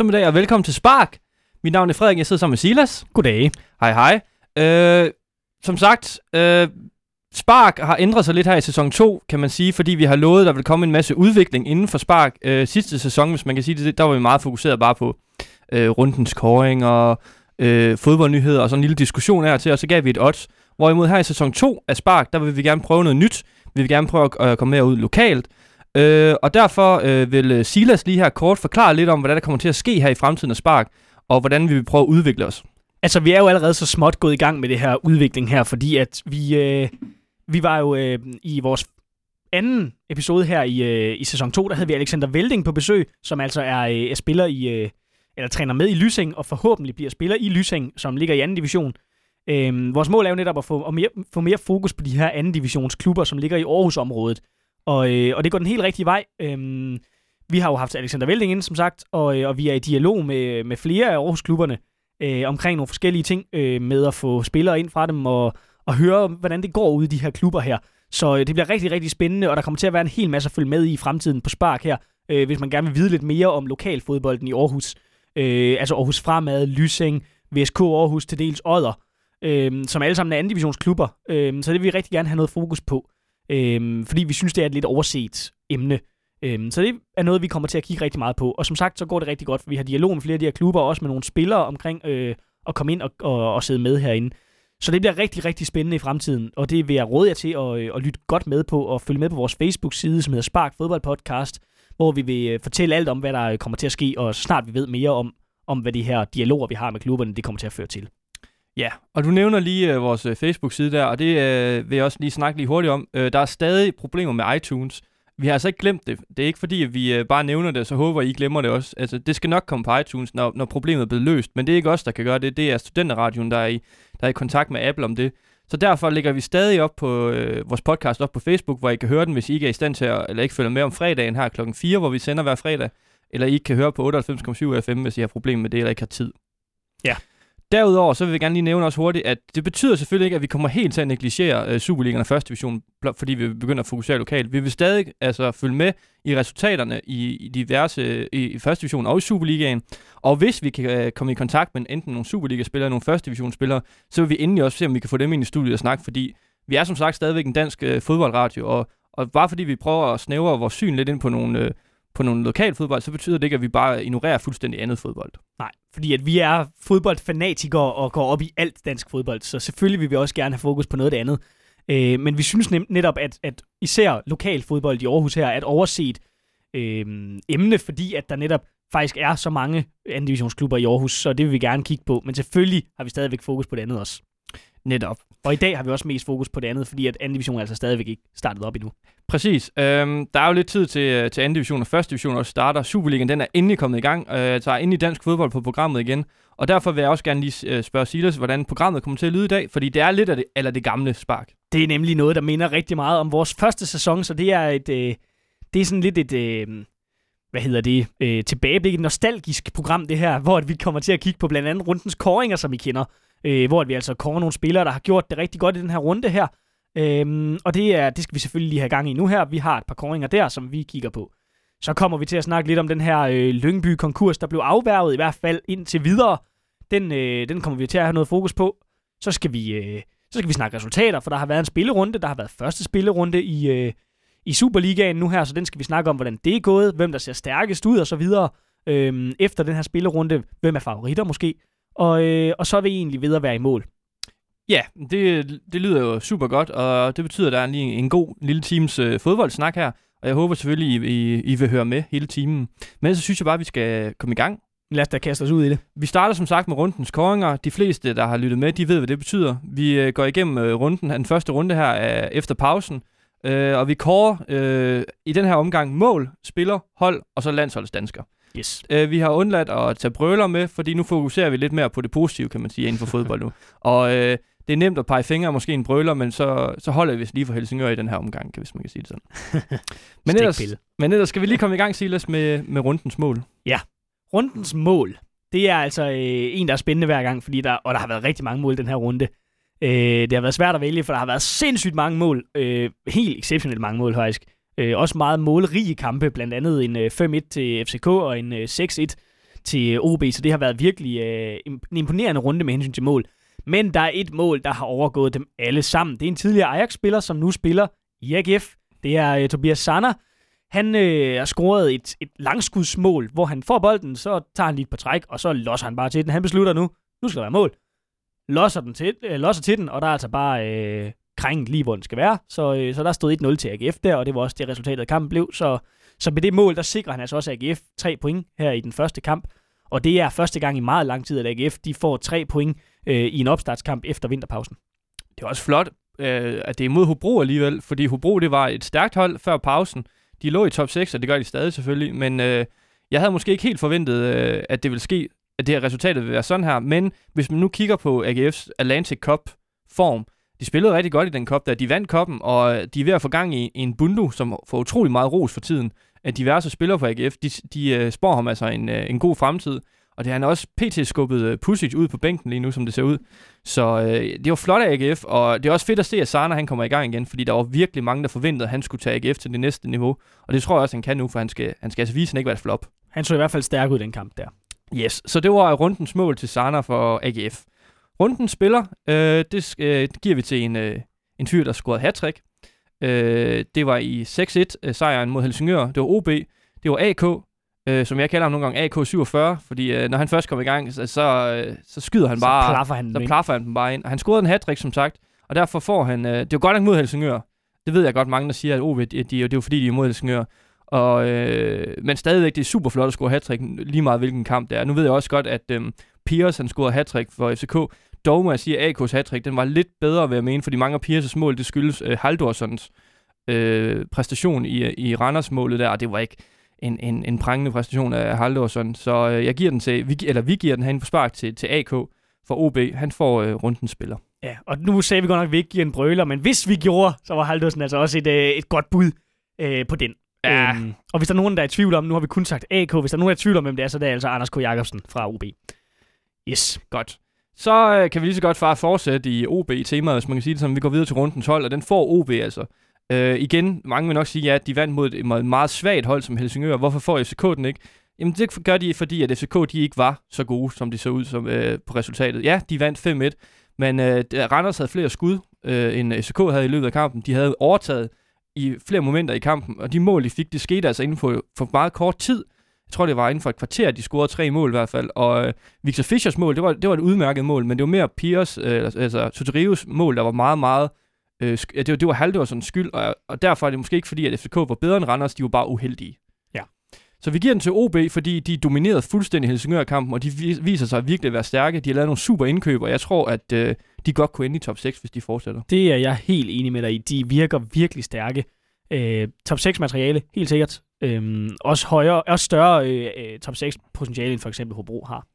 Eftermiddag og velkommen til Spark. Mit navn er Frederik, jeg sidder sammen med Silas. Goddag. Hej hej. Øh, som sagt, øh, Spark har ændret sig lidt her i sæson 2, kan man sige, fordi vi har lovet, at der vil komme en masse udvikling inden for Spark. Øh, sidste sæson, hvis man kan sige det, der var vi meget fokuseret bare på øh, rundens scoring og øh, fodboldnyheder og sådan en lille diskussion her til, og så gav vi et odds. Hvorimod her i sæson 2 af Spark, der vil vi gerne prøve noget nyt. Vi vil gerne prøve at øh, komme mere ud lokalt. Øh, og derfor øh, vil øh, Silas lige her kort forklare lidt om, hvordan der kommer til at ske her i fremtiden af Spark, og hvordan vi vil prøve at udvikle os. Altså, vi er jo allerede så småt gået i gang med det her udvikling her, fordi at vi, øh, vi var jo øh, i vores anden episode her i, øh, i sæson 2, der havde vi Alexander Velding på besøg, som altså er, øh, er spiller i, øh, eller træner med i Lysing, og forhåbentlig bliver spiller i Lysing, som ligger i anden division. Øh, vores mål er jo netop at få, at mere, få mere fokus på de her anden divisionsklubber, som ligger i Aarhusområdet. Og, øh, og det går den helt rigtige vej. Øhm, vi har jo haft Alexander Velding ind, som sagt, og, øh, og vi er i dialog med, med flere af Aarhus-klubberne øh, omkring nogle forskellige ting øh, med at få spillere ind fra dem og, og høre, hvordan det går ude i de her klubber her. Så øh, det bliver rigtig, rigtig spændende, og der kommer til at være en hel masse at følge med i fremtiden på Spark her, øh, hvis man gerne vil vide lidt mere om lokalfodbolden i Aarhus. Øh, altså Aarhus Fremad, Lysing, VSK Aarhus, til dels Odder, øh, som alle sammen er anden divisionsklubber. Øh, så det vil vi rigtig gerne have noget fokus på, øh, fordi vi synes, det er et lidt overset emne. Øhm, så det er noget, vi kommer til at kigge rigtig meget på. Og som sagt, så går det rigtig godt, for vi har dialog med flere af de her klubber, og også med nogle spillere omkring øh, at komme ind og, og, og sidde med herinde. Så det bliver rigtig, rigtig spændende i fremtiden, og det vil jeg råde jer til at, øh, at lytte godt med på, og følge med på vores Facebook-side, som hedder Spark Fodbold Podcast, hvor vi vil øh, fortælle alt om, hvad der kommer til at ske, og så snart vi ved mere om, om hvad de her dialoger, vi har med klubberne, det kommer til at føre til. Ja, og du nævner lige øh, vores øh, Facebook-side der, og det øh, vil jeg også lige snakke lige hurtigt om. Øh, der er stadig problemer med iTunes. Vi har altså ikke glemt det. Det er ikke fordi, at vi øh, bare nævner det, så håber I glemmer det også. Altså, det skal nok komme på iTunes, når, når problemet er blevet løst. Men det er ikke os, der kan gøre det. Det er studenterradioen, der er i, der er i kontakt med Apple om det. Så derfor lægger vi stadig op på øh, vores podcast op på Facebook, hvor I kan høre den, hvis I ikke er i stand til at, eller ikke følger med om fredagen her klokken 4, hvor vi sender hver fredag. Eller I kan høre på 98,7 FM, hvis I har problemer med det, eller ikke har tid. Ja. Derudover så vil vi gerne lige nævne også hurtigt, at det betyder selvfølgelig ikke, at vi kommer helt til at negligere øh, Superligaen og første division, blot fordi vi begynder at fokusere lokalt. Vi vil stadig altså følge med i resultaterne i, i diverse øh, i, i første division og i Superligaen. Og hvis vi kan øh, komme i kontakt med enten nogle Superliga-spillere eller nogle første divisionsspillere, så vil vi endelig også se, om vi kan få dem ind i studiet og snakke, fordi vi er som sagt stadigvæk en dansk øh, fodboldradio, og, og bare fordi vi prøver at snævre vores syn lidt ind på nogle, øh, på nogle lokal fodbold, så betyder det ikke, at vi bare ignorerer fuldstændig andet fodbold. Nej, fordi at vi er fodboldfanatikere og går op i alt dansk fodbold, så selvfølgelig vil vi også gerne have fokus på noget af det andet. Øh, men vi synes nem, netop, at, at især lokal fodbold i Aarhus her er et overset øh, emne, fordi at der netop faktisk er så mange anden divisionsklubber i Aarhus, så det vil vi gerne kigge på. Men selvfølgelig har vi stadigvæk fokus på det andet også. Netop. Og i dag har vi også mest fokus på det andet, fordi at anden division er altså stadigvæk ikke startet op endnu. Præcis. Øhm, der er jo lidt tid til, til anden division og første division også starter. Superligaen den er endelig kommet i gang, øh, tager ind i dansk fodbold på programmet igen. Og derfor vil jeg også gerne lige øh, spørge Silas, hvordan programmet kommer til at lyde i dag, fordi det er lidt af det, eller det gamle spark. Det er nemlig noget, der minder rigtig meget om vores første sæson, så det er et, øh, det er sådan lidt et, øh, hvad hedder det, øh, tilbageblik, et nostalgisk program det her, hvor vi kommer til at kigge på blandt andet rundens koringer, som I kender øh, hvor vi altså kårer nogle spillere, der har gjort det rigtig godt i den her runde her. Øhm, og det, er, det skal vi selvfølgelig lige have gang i nu her. Vi har et par koringer der, som vi kigger på. Så kommer vi til at snakke lidt om den her øh, Lyngby-konkurs, der blev afværget i hvert fald indtil videre. Den, øh, den kommer vi til at have noget fokus på. Så skal vi, øh, så skal vi snakke resultater, for der har været en spillerunde. Der har været første spillerunde i, øh, i Superligaen nu her, så den skal vi snakke om, hvordan det er gået, hvem der ser stærkest ud og så videre. Øhm, efter den her spillerunde, hvem er favoritter måske. Og, øh, og så er vi egentlig ved at være i mål. Ja, det, det lyder jo super godt, og det betyder, at der er lige en god lille teams øh, fodboldsnak her. Og jeg håber selvfølgelig, I, I, I vil høre med hele timen. Men så synes jeg bare, at vi skal komme i gang. Lad os da kaste os ud i det. Vi starter som sagt med rundens koringer. De fleste, der har lyttet med, de ved, hvad det betyder. Vi øh, går igennem øh, runden, den første runde her er efter pausen. Øh, og vi kårer øh, i den her omgang mål, spiller, hold og så landsholdsdansker. Yes. Øh, vi har undladt at tage brøler med, fordi nu fokuserer vi lidt mere på det positive, kan man sige, inden for fodbold nu. Og øh, det er nemt at pege fingre måske en brøler, men så, så holder vi lige for Helsingør i den her omgang, hvis man kan sige det sådan. men, ellers, men ellers skal vi lige komme i gang, Silas, med, med rundens mål. Ja, rundens mål. Det er altså øh, en, der er spændende hver gang, fordi der, og der har været rigtig mange mål den her runde. Øh, det har været svært at vælge, for der har været sindssygt mange mål. Øh, helt exceptionelt mange mål, faktisk. Øh, også meget målrige kampe, blandt andet en øh, 5-1 til FCK og en øh, 6-1 til øh, OB, så det har været virkelig øh, en imponerende runde med hensyn til mål. Men der er et mål, der har overgået dem alle sammen. Det er en tidligere Ajax-spiller, som nu spiller i AGF. Det er øh, Tobias Sander. Han øh, har scoret et, et langskudsmål, hvor han får bolden, så tager han lige et par træk, og så losser han bare til den. Han beslutter nu, nu skal der være mål. Losser, den til, øh, losser til den, og der er altså bare øh, krænket lige, hvor den skal være. Så, øh, så der stod 1-0 til AGF der, og det var også det resultatet af kampen blev. Så, så med det mål, der sikrer han altså også AGF tre point her i den første kamp. Og det er første gang i meget lang tid, at AGF de får tre point øh, i en opstartskamp efter vinterpausen. Det er også flot, øh, at det er mod Hobro alligevel, fordi Hobro det var et stærkt hold før pausen. De lå i top 6, og det gør de stadig selvfølgelig, men øh, jeg havde måske ikke helt forventet, øh, at det ville ske, at det her resultatet vil være sådan her, men hvis man nu kigger på AGF's Atlantic Cup form, de spillede rigtig godt i den cup der. De vandt koppen, og øh, de er ved at få gang i, en bundu, som får utrolig meget ros for tiden. At diverse spillere på AGF, de, de uh, spår ham altså en, uh, en god fremtid. Og det har han også pt. skubbet uh, Pusic ud på bænken lige nu, som det ser ud. Så uh, det var flot af AGF, og det er også fedt at se, at Sarna han kommer i gang igen, fordi der var virkelig mange, der forventede, at han skulle tage AGF til det næste niveau. Og det tror jeg også, han kan nu, for han skal, han skal altså vise, at han ikke var et flop. Han så i hvert fald stærk ud i den kamp der. Yes, så det var rundens mål til Sarna for AGF. Runden spiller, øh, det, øh, det giver vi til en, øh, en fyr, der scorede hat øh, Det var i 6-1 øh, sejren mod Helsingør. Det var OB. Det var AK, øh, som jeg kalder ham nogle gange AK47, fordi øh, når han først kommer i gang, så, så, øh, så skyder han bare. Så plaffer han, så plaffer han dem bare ind. Og han scorede en hat som sagt, og derfor får han... Øh, det var godt nok mod Helsingør. Det ved jeg godt, mange der siger, at OB, de, de, det er jo fordi, de er mod Helsingør. Og, øh, men stadigvæk, det er super flot at score hat lige meget hvilken kamp det er. Nu ved jeg også godt, at øh, Piers, han scorede hat for FCK, dog må jeg sige, at AK's hat den var lidt bedre, ved at mene, fordi mange af Piers' mål, det skyldes øh, Haldorssons øh, præstation i, i Randers målet der, og det var ikke en, en, en prangende præstation af Haldorsson. Så øh, jeg giver den til, vi, eller vi giver den herinde på spark til, til AK for OB. Han får øh, runden spiller. Ja, og nu sagde vi godt nok, at vi ikke giver en brøler, men hvis vi gjorde, så var Haldorsson altså også et, øh, et godt bud øh, på den. Ja. Øhm, og hvis der er nogen, der er i tvivl om, nu har vi kun sagt AK, hvis der er nogen, der er i tvivl om, hvem det er, så det er altså Anders K. Jacobsen fra OB. Yes. Godt. Så øh, kan vi lige så godt fare fortsætte i OB-temaet, hvis man kan sige det sådan. Vi går videre til runden 12, og den får OB altså. Øh, igen, mange vil nok sige, ja, at de vandt mod et meget, meget svagt hold som Helsingør. Hvorfor får FCK den ikke? Jamen det gør de, fordi at FCK de ikke var så gode, som de så ud som, øh, på resultatet. Ja, de vandt 5-1, men øh, Randers havde flere skud, øh, end FCK havde i løbet af kampen. De havde overtaget i flere momenter i kampen, og de mål, de fik, det skete altså inden for, for meget kort tid. Jeg tror, det var inden for et kvarter, de scorede tre mål i hvert fald. Og øh, Victor Fischers mål, det var, det var et udmærket mål, men det var mere Piers, øh, altså Soterius mål, der var meget, meget... Øh, det, var, det var Haldorsons skyld, og, og derfor er det måske ikke fordi, at FCK var bedre end Randers, de var bare uheldige. Ja. Så vi giver den til OB, fordi de dominerede fuldstændig Helsingør-kampen, og de viser sig virkelig at være stærke. De har lavet nogle super indkøb, og jeg tror, at øh, de godt kunne ende i top 6, hvis de fortsætter. Det er jeg helt enig med dig i. De virker virkelig stærke. Øh, top 6 materiale, helt sikkert. Øhm, også højere, også større øh, øh top 6 potentiale, end for eksempel Hobro har.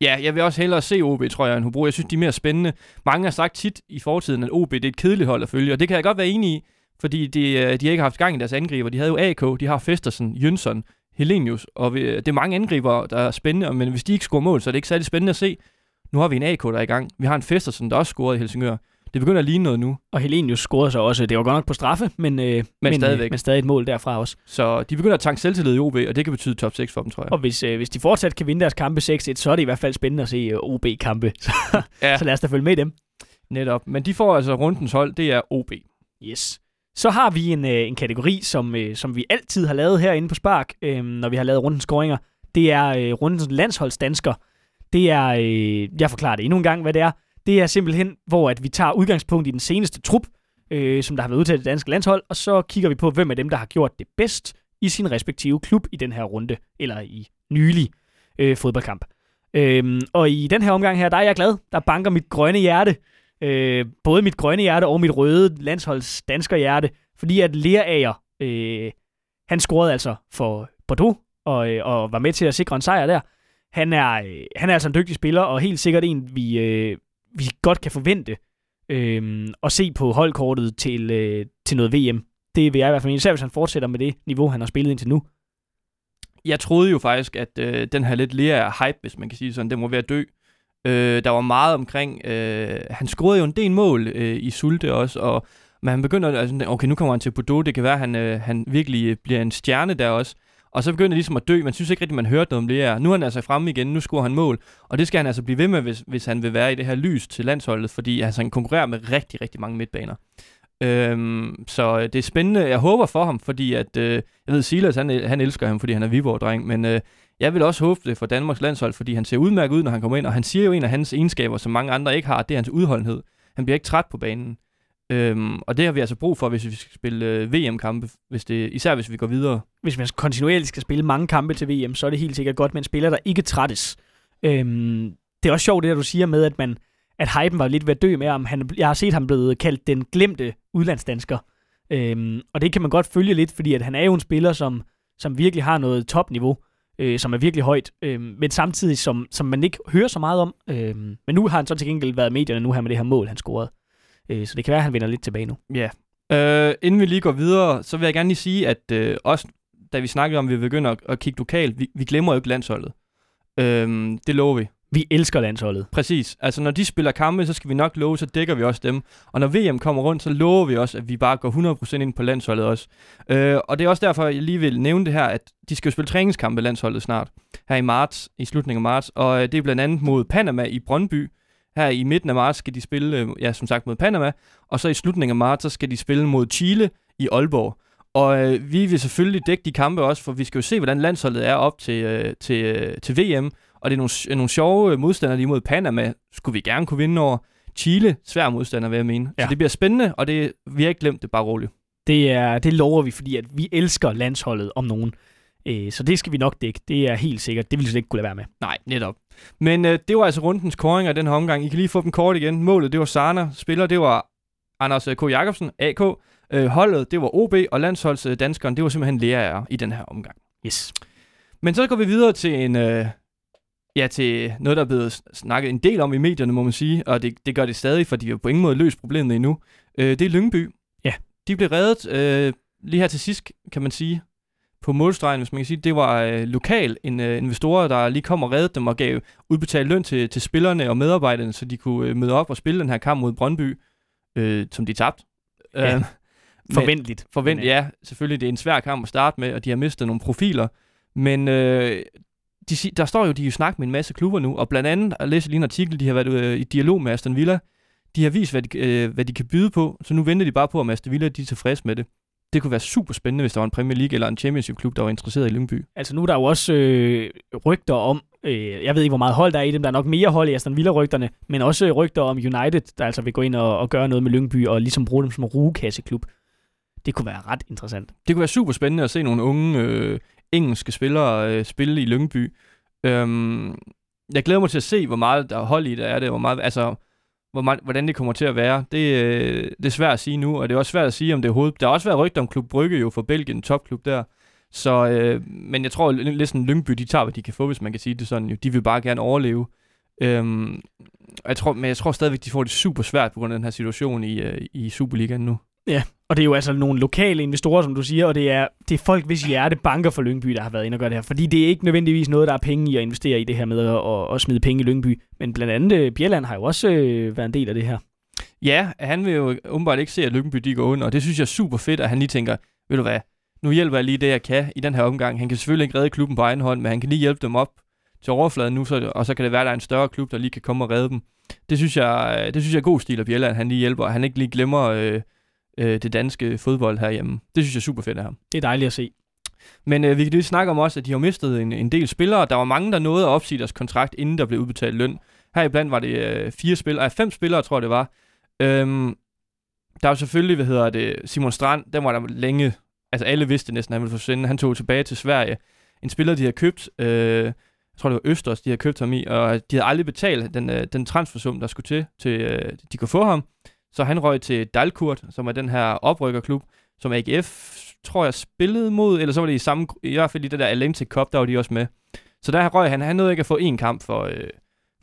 Ja, jeg vil også hellere se OB, tror jeg, end Hobro. Jeg synes, de er mere spændende. Mange har sagt tit i fortiden, at OB det er et kedeligt hold at følge, og det kan jeg godt være enig i, fordi de, øh, de har ikke haft gang i deres angriber. De havde jo AK, de har Festersen, Jønsson, Helenius, og det er mange angriber, der er spændende, men hvis de ikke scorer mål, så er det ikke særlig spændende at se. Nu har vi en AK, der er i gang. Vi har en Festersen, der også scorede i Helsingør. Det begynder at ligne noget nu. Og Helenius scorede så også. Det var godt nok på straffe, men, øh, men, men, stadigvæk. men stadig et mål derfra også. Så de begynder at tanke selvtillid i OB, og det kan betyde top 6 for dem, tror jeg. Og hvis, øh, hvis de fortsat kan vinde deres kampe 6-1, så er det i hvert fald spændende at se øh, OB-kampe. Så, ja. så lad os da følge med dem. Netop. Men de får altså rundens hold, det er OB. Yes. Så har vi en, øh, en kategori, som, øh, som vi altid har lavet herinde på Spark, øh, når vi har lavet rundens scoringer. Det er øh, rundens landsholdsdansker. Det er, øh, jeg forklarer det endnu en gang, hvad det er. Det er simpelthen, hvor at vi tager udgangspunkt i den seneste trup, øh, som der har været udtaget det danske landshold, og så kigger vi på, hvem af dem, der har gjort det bedst i sin respektive klub i den her runde, eller i nylig øh, fodboldkamp. Øh, og i den her omgang her, der er jeg glad. Der banker mit grønne hjerte. Øh, både mit grønne hjerte og mit røde landsholds dansker hjerte. Fordi at Lerager, øh, han scorede altså for Bordeaux, og, øh, og var med til at sikre en sejr der. Han er, øh, han er altså en dygtig spiller, og helt sikkert en, vi, øh, vi godt kan forvente øh, at se på holdkortet til, øh, til noget VM. Det vil jeg i hvert fald især hvis han fortsætter med det niveau, han har spillet indtil nu. Jeg troede jo faktisk, at øh, den her lidt lære hype, hvis man kan sige sådan, den var ved at dø. Øh, der var meget omkring, øh, han scorede jo en del mål øh, i Sulte også, og men han begynder, altså, okay, nu kommer han til Bordeaux, det kan være, at han, øh, han virkelig øh, bliver en stjerne der også. Og så begynder det ligesom at dø. Man synes ikke rigtigt, man hørte noget om det her. Nu er han altså fremme igen, nu scorer han mål. Og det skal han altså blive ved med, hvis, hvis han vil være i det her lys til landsholdet, fordi altså, han konkurrerer med rigtig, rigtig mange midtbaner. Øhm, så øh, det er spændende. Jeg håber for ham, fordi at, øh, jeg ved, Silas, han, han elsker ham, fordi han er Viborg-dreng, men øh, jeg vil også håbe det for Danmarks landshold, fordi han ser udmærket ud, når han kommer ind, og han siger jo en af hans egenskaber, som mange andre ikke har, det er hans udholdenhed. Han bliver ikke træt på banen. Øhm, og det har vi altså brug for, hvis vi skal spille øh, VM-kampe, hvis det, især hvis vi går videre. Hvis man kontinuerligt skal spille mange kampe til VM, så er det helt sikkert godt med en spiller, der ikke trættes. Øhm, det er også sjovt, det der du siger med, at man at hypen var lidt ved at dø med ham. Han, jeg har set ham blevet kaldt den glemte udlandsdansker. Øhm, og det kan man godt følge lidt, fordi at han er jo en spiller, som, som virkelig har noget topniveau, øh, som er virkelig højt, øh, men samtidig som, som man ikke hører så meget om. Øh, men nu har han så til gengæld været i medierne nu her med det her mål, han scorede. Øh, så det kan være, at han vinder lidt tilbage nu. Ja. Yeah. Øh, inden vi lige går videre, så vil jeg gerne lige sige, at øh, også da vi snakkede om, at vi begynder at, at kigge lokalt, vi, vi glemmer jo ikke landsholdet. Øh, det lover vi. Vi elsker landsholdet. Præcis. Altså, når de spiller kampe, så skal vi nok love, så dækker vi også dem. Og når VM kommer rundt, så lover vi også, at vi bare går 100% ind på landsholdet også. Øh, og det er også derfor, jeg lige vil nævne det her, at de skal jo spille træningskampe landsholdet snart. Her i marts, i slutningen af marts. Og øh, det er blandt andet mod Panama i Brøndby. Her i midten af marts skal de spille, øh, ja, som sagt, mod Panama. Og så i slutningen af marts, så skal de spille mod Chile i Aalborg. Og øh, vi vil selvfølgelig dække de kampe også, for vi skal jo se, hvordan landsholdet er op til, øh, til, øh, til VM. Og det er nogle, nogle sjove modstandere lige mod Panama. Skulle vi gerne kunne vinde over Chile. Svær modstander, vil jeg mene. Ja. Så det bliver spændende, og det, vi har ikke glemt det, bare roligt. Det, er, det lover vi, fordi at vi elsker landsholdet om nogen. Øh, så det skal vi nok dække. Det er helt sikkert. Det vil vi slet ikke kunne lade være med. Nej, netop. Men øh, det var altså rundens koringer af den her omgang. I kan lige få dem kort igen. Målet, det var Sana. Spiller, det var Anders K. Jacobsen, AK. Øh, holdet, det var OB. Og landsholdsdanskeren, det var simpelthen Lea i den her omgang. Yes. Men så går vi videre til en, øh, ja, til noget, der er blevet snakket en del om i medierne, må man sige, og det, det gør det stadig, for de har på ingen måde løst problemet endnu. Øh, det er Lyngby. Ja. De blev reddet øh, lige her til sidst, kan man sige, på målstregen, hvis man kan sige. Det var øh, lokal en, øh, investorer, der lige kom og reddede dem og gav udbetalt løn til, til spillerne og medarbejderne, så de kunne øh, møde op og spille den her kamp mod Brøndby, øh, som de tabte. Ja. Øh, Forventeligt. Forvent, ja, selvfølgelig. Det er en svær kamp at starte med, og de har mistet nogle profiler. Men øh, de, der står jo, de jo snakker med en masse klubber nu, og blandt andet, at læse lige en artikel, de har været øh, i dialog med Aston Villa, de har vist, hvad de, øh, hvad de kan byde på, så nu venter de bare på, om Aston Villa de er tilfredse med det. Det kunne være super spændende, hvis der var en Premier League eller en Championship-klub, der var interesseret i Lyngby. Altså nu er der jo også øh, rygter om, øh, jeg ved ikke, hvor meget hold der er i dem, der er nok mere hold i Aston Villa-rygterne, men også rygter om United, der altså vil gå ind og, og gøre noget med Lyngby, og ligesom bruge dem som rugekasseklub. Det kunne være ret interessant. Det kunne være super spændende at se nogle unge øh, engelske spillere øh, spille i Lyngby. Øhm, jeg glæder mig til at se, hvor meget der er hold i det er det, hvor meget, altså, hvor meget, hvordan det kommer til at være. Det, øh, det er svært at sige nu, og det er også svært at sige, om det er hovedet. Der har også været rygter om Klub Brygge jo for Belgien, topklub der. Så, øh, men jeg tror lidt sådan Lyngby, de tager, hvad de kan få, hvis man kan sige det sådan. Jo. De vil bare gerne overleve. Øhm, jeg tror, men jeg tror stadigvæk, de får det super svært på grund af den her situation i, øh, i Superligaen nu. Ja, og det er jo altså nogle lokale investorer, som du siger, og det er, det er folk, hvis hjerte banker for Lyngby, der har været inde og gøre det her. Fordi det er ikke nødvendigvis noget, der er penge i at investere i det her med at, at, at smide penge i Lyngby. Men blandt andet øh, Bjelland har jo også øh, været en del af det her. Ja, han vil jo åbenbart ikke se, at Lyngby de går under, og det synes jeg er super fedt, at han lige tænker, ved du hvad, nu hjælper jeg lige det, jeg kan i den her omgang. Han kan selvfølgelig ikke redde klubben på egen hånd, men han kan lige hjælpe dem op til overfladen nu, så, og så kan det være, at der er en større klub, der lige kan komme og redde dem. Det synes jeg, øh, det synes jeg er god stil af Bjelland, han lige hjælper, og han ikke lige glemmer... Øh, øh, det danske fodbold herhjemme. Det synes jeg er super fedt af ham. Det er dejligt at se. Men øh, vi kan lige snakke om også, at de har mistet en, en del spillere. Der var mange, der nåede at opsige deres kontrakt, inden der blev udbetalt løn. Her iblandt var det øh, fire spillere, øh, fem spillere, tror jeg det var. Øhm, der var selvfølgelig, hvad hedder det, Simon Strand, den var der længe, altså alle vidste næsten, at han ville forsvinde. Han tog tilbage til Sverige. En spiller, de har købt, øh, jeg tror det var Østers, de har købt ham i, og de havde aldrig betalt den, øh, den transfersum, der skulle til, til øh, de kunne få ham. Så han røg til Dalkurt, som er den her oprykkerklub, som AGF, tror jeg, spillede mod, eller så var det i samme, i hvert fald i det der Atlantic Cup, der var de også med. Så der røg han, han nåede ikke at få en kamp for, øh,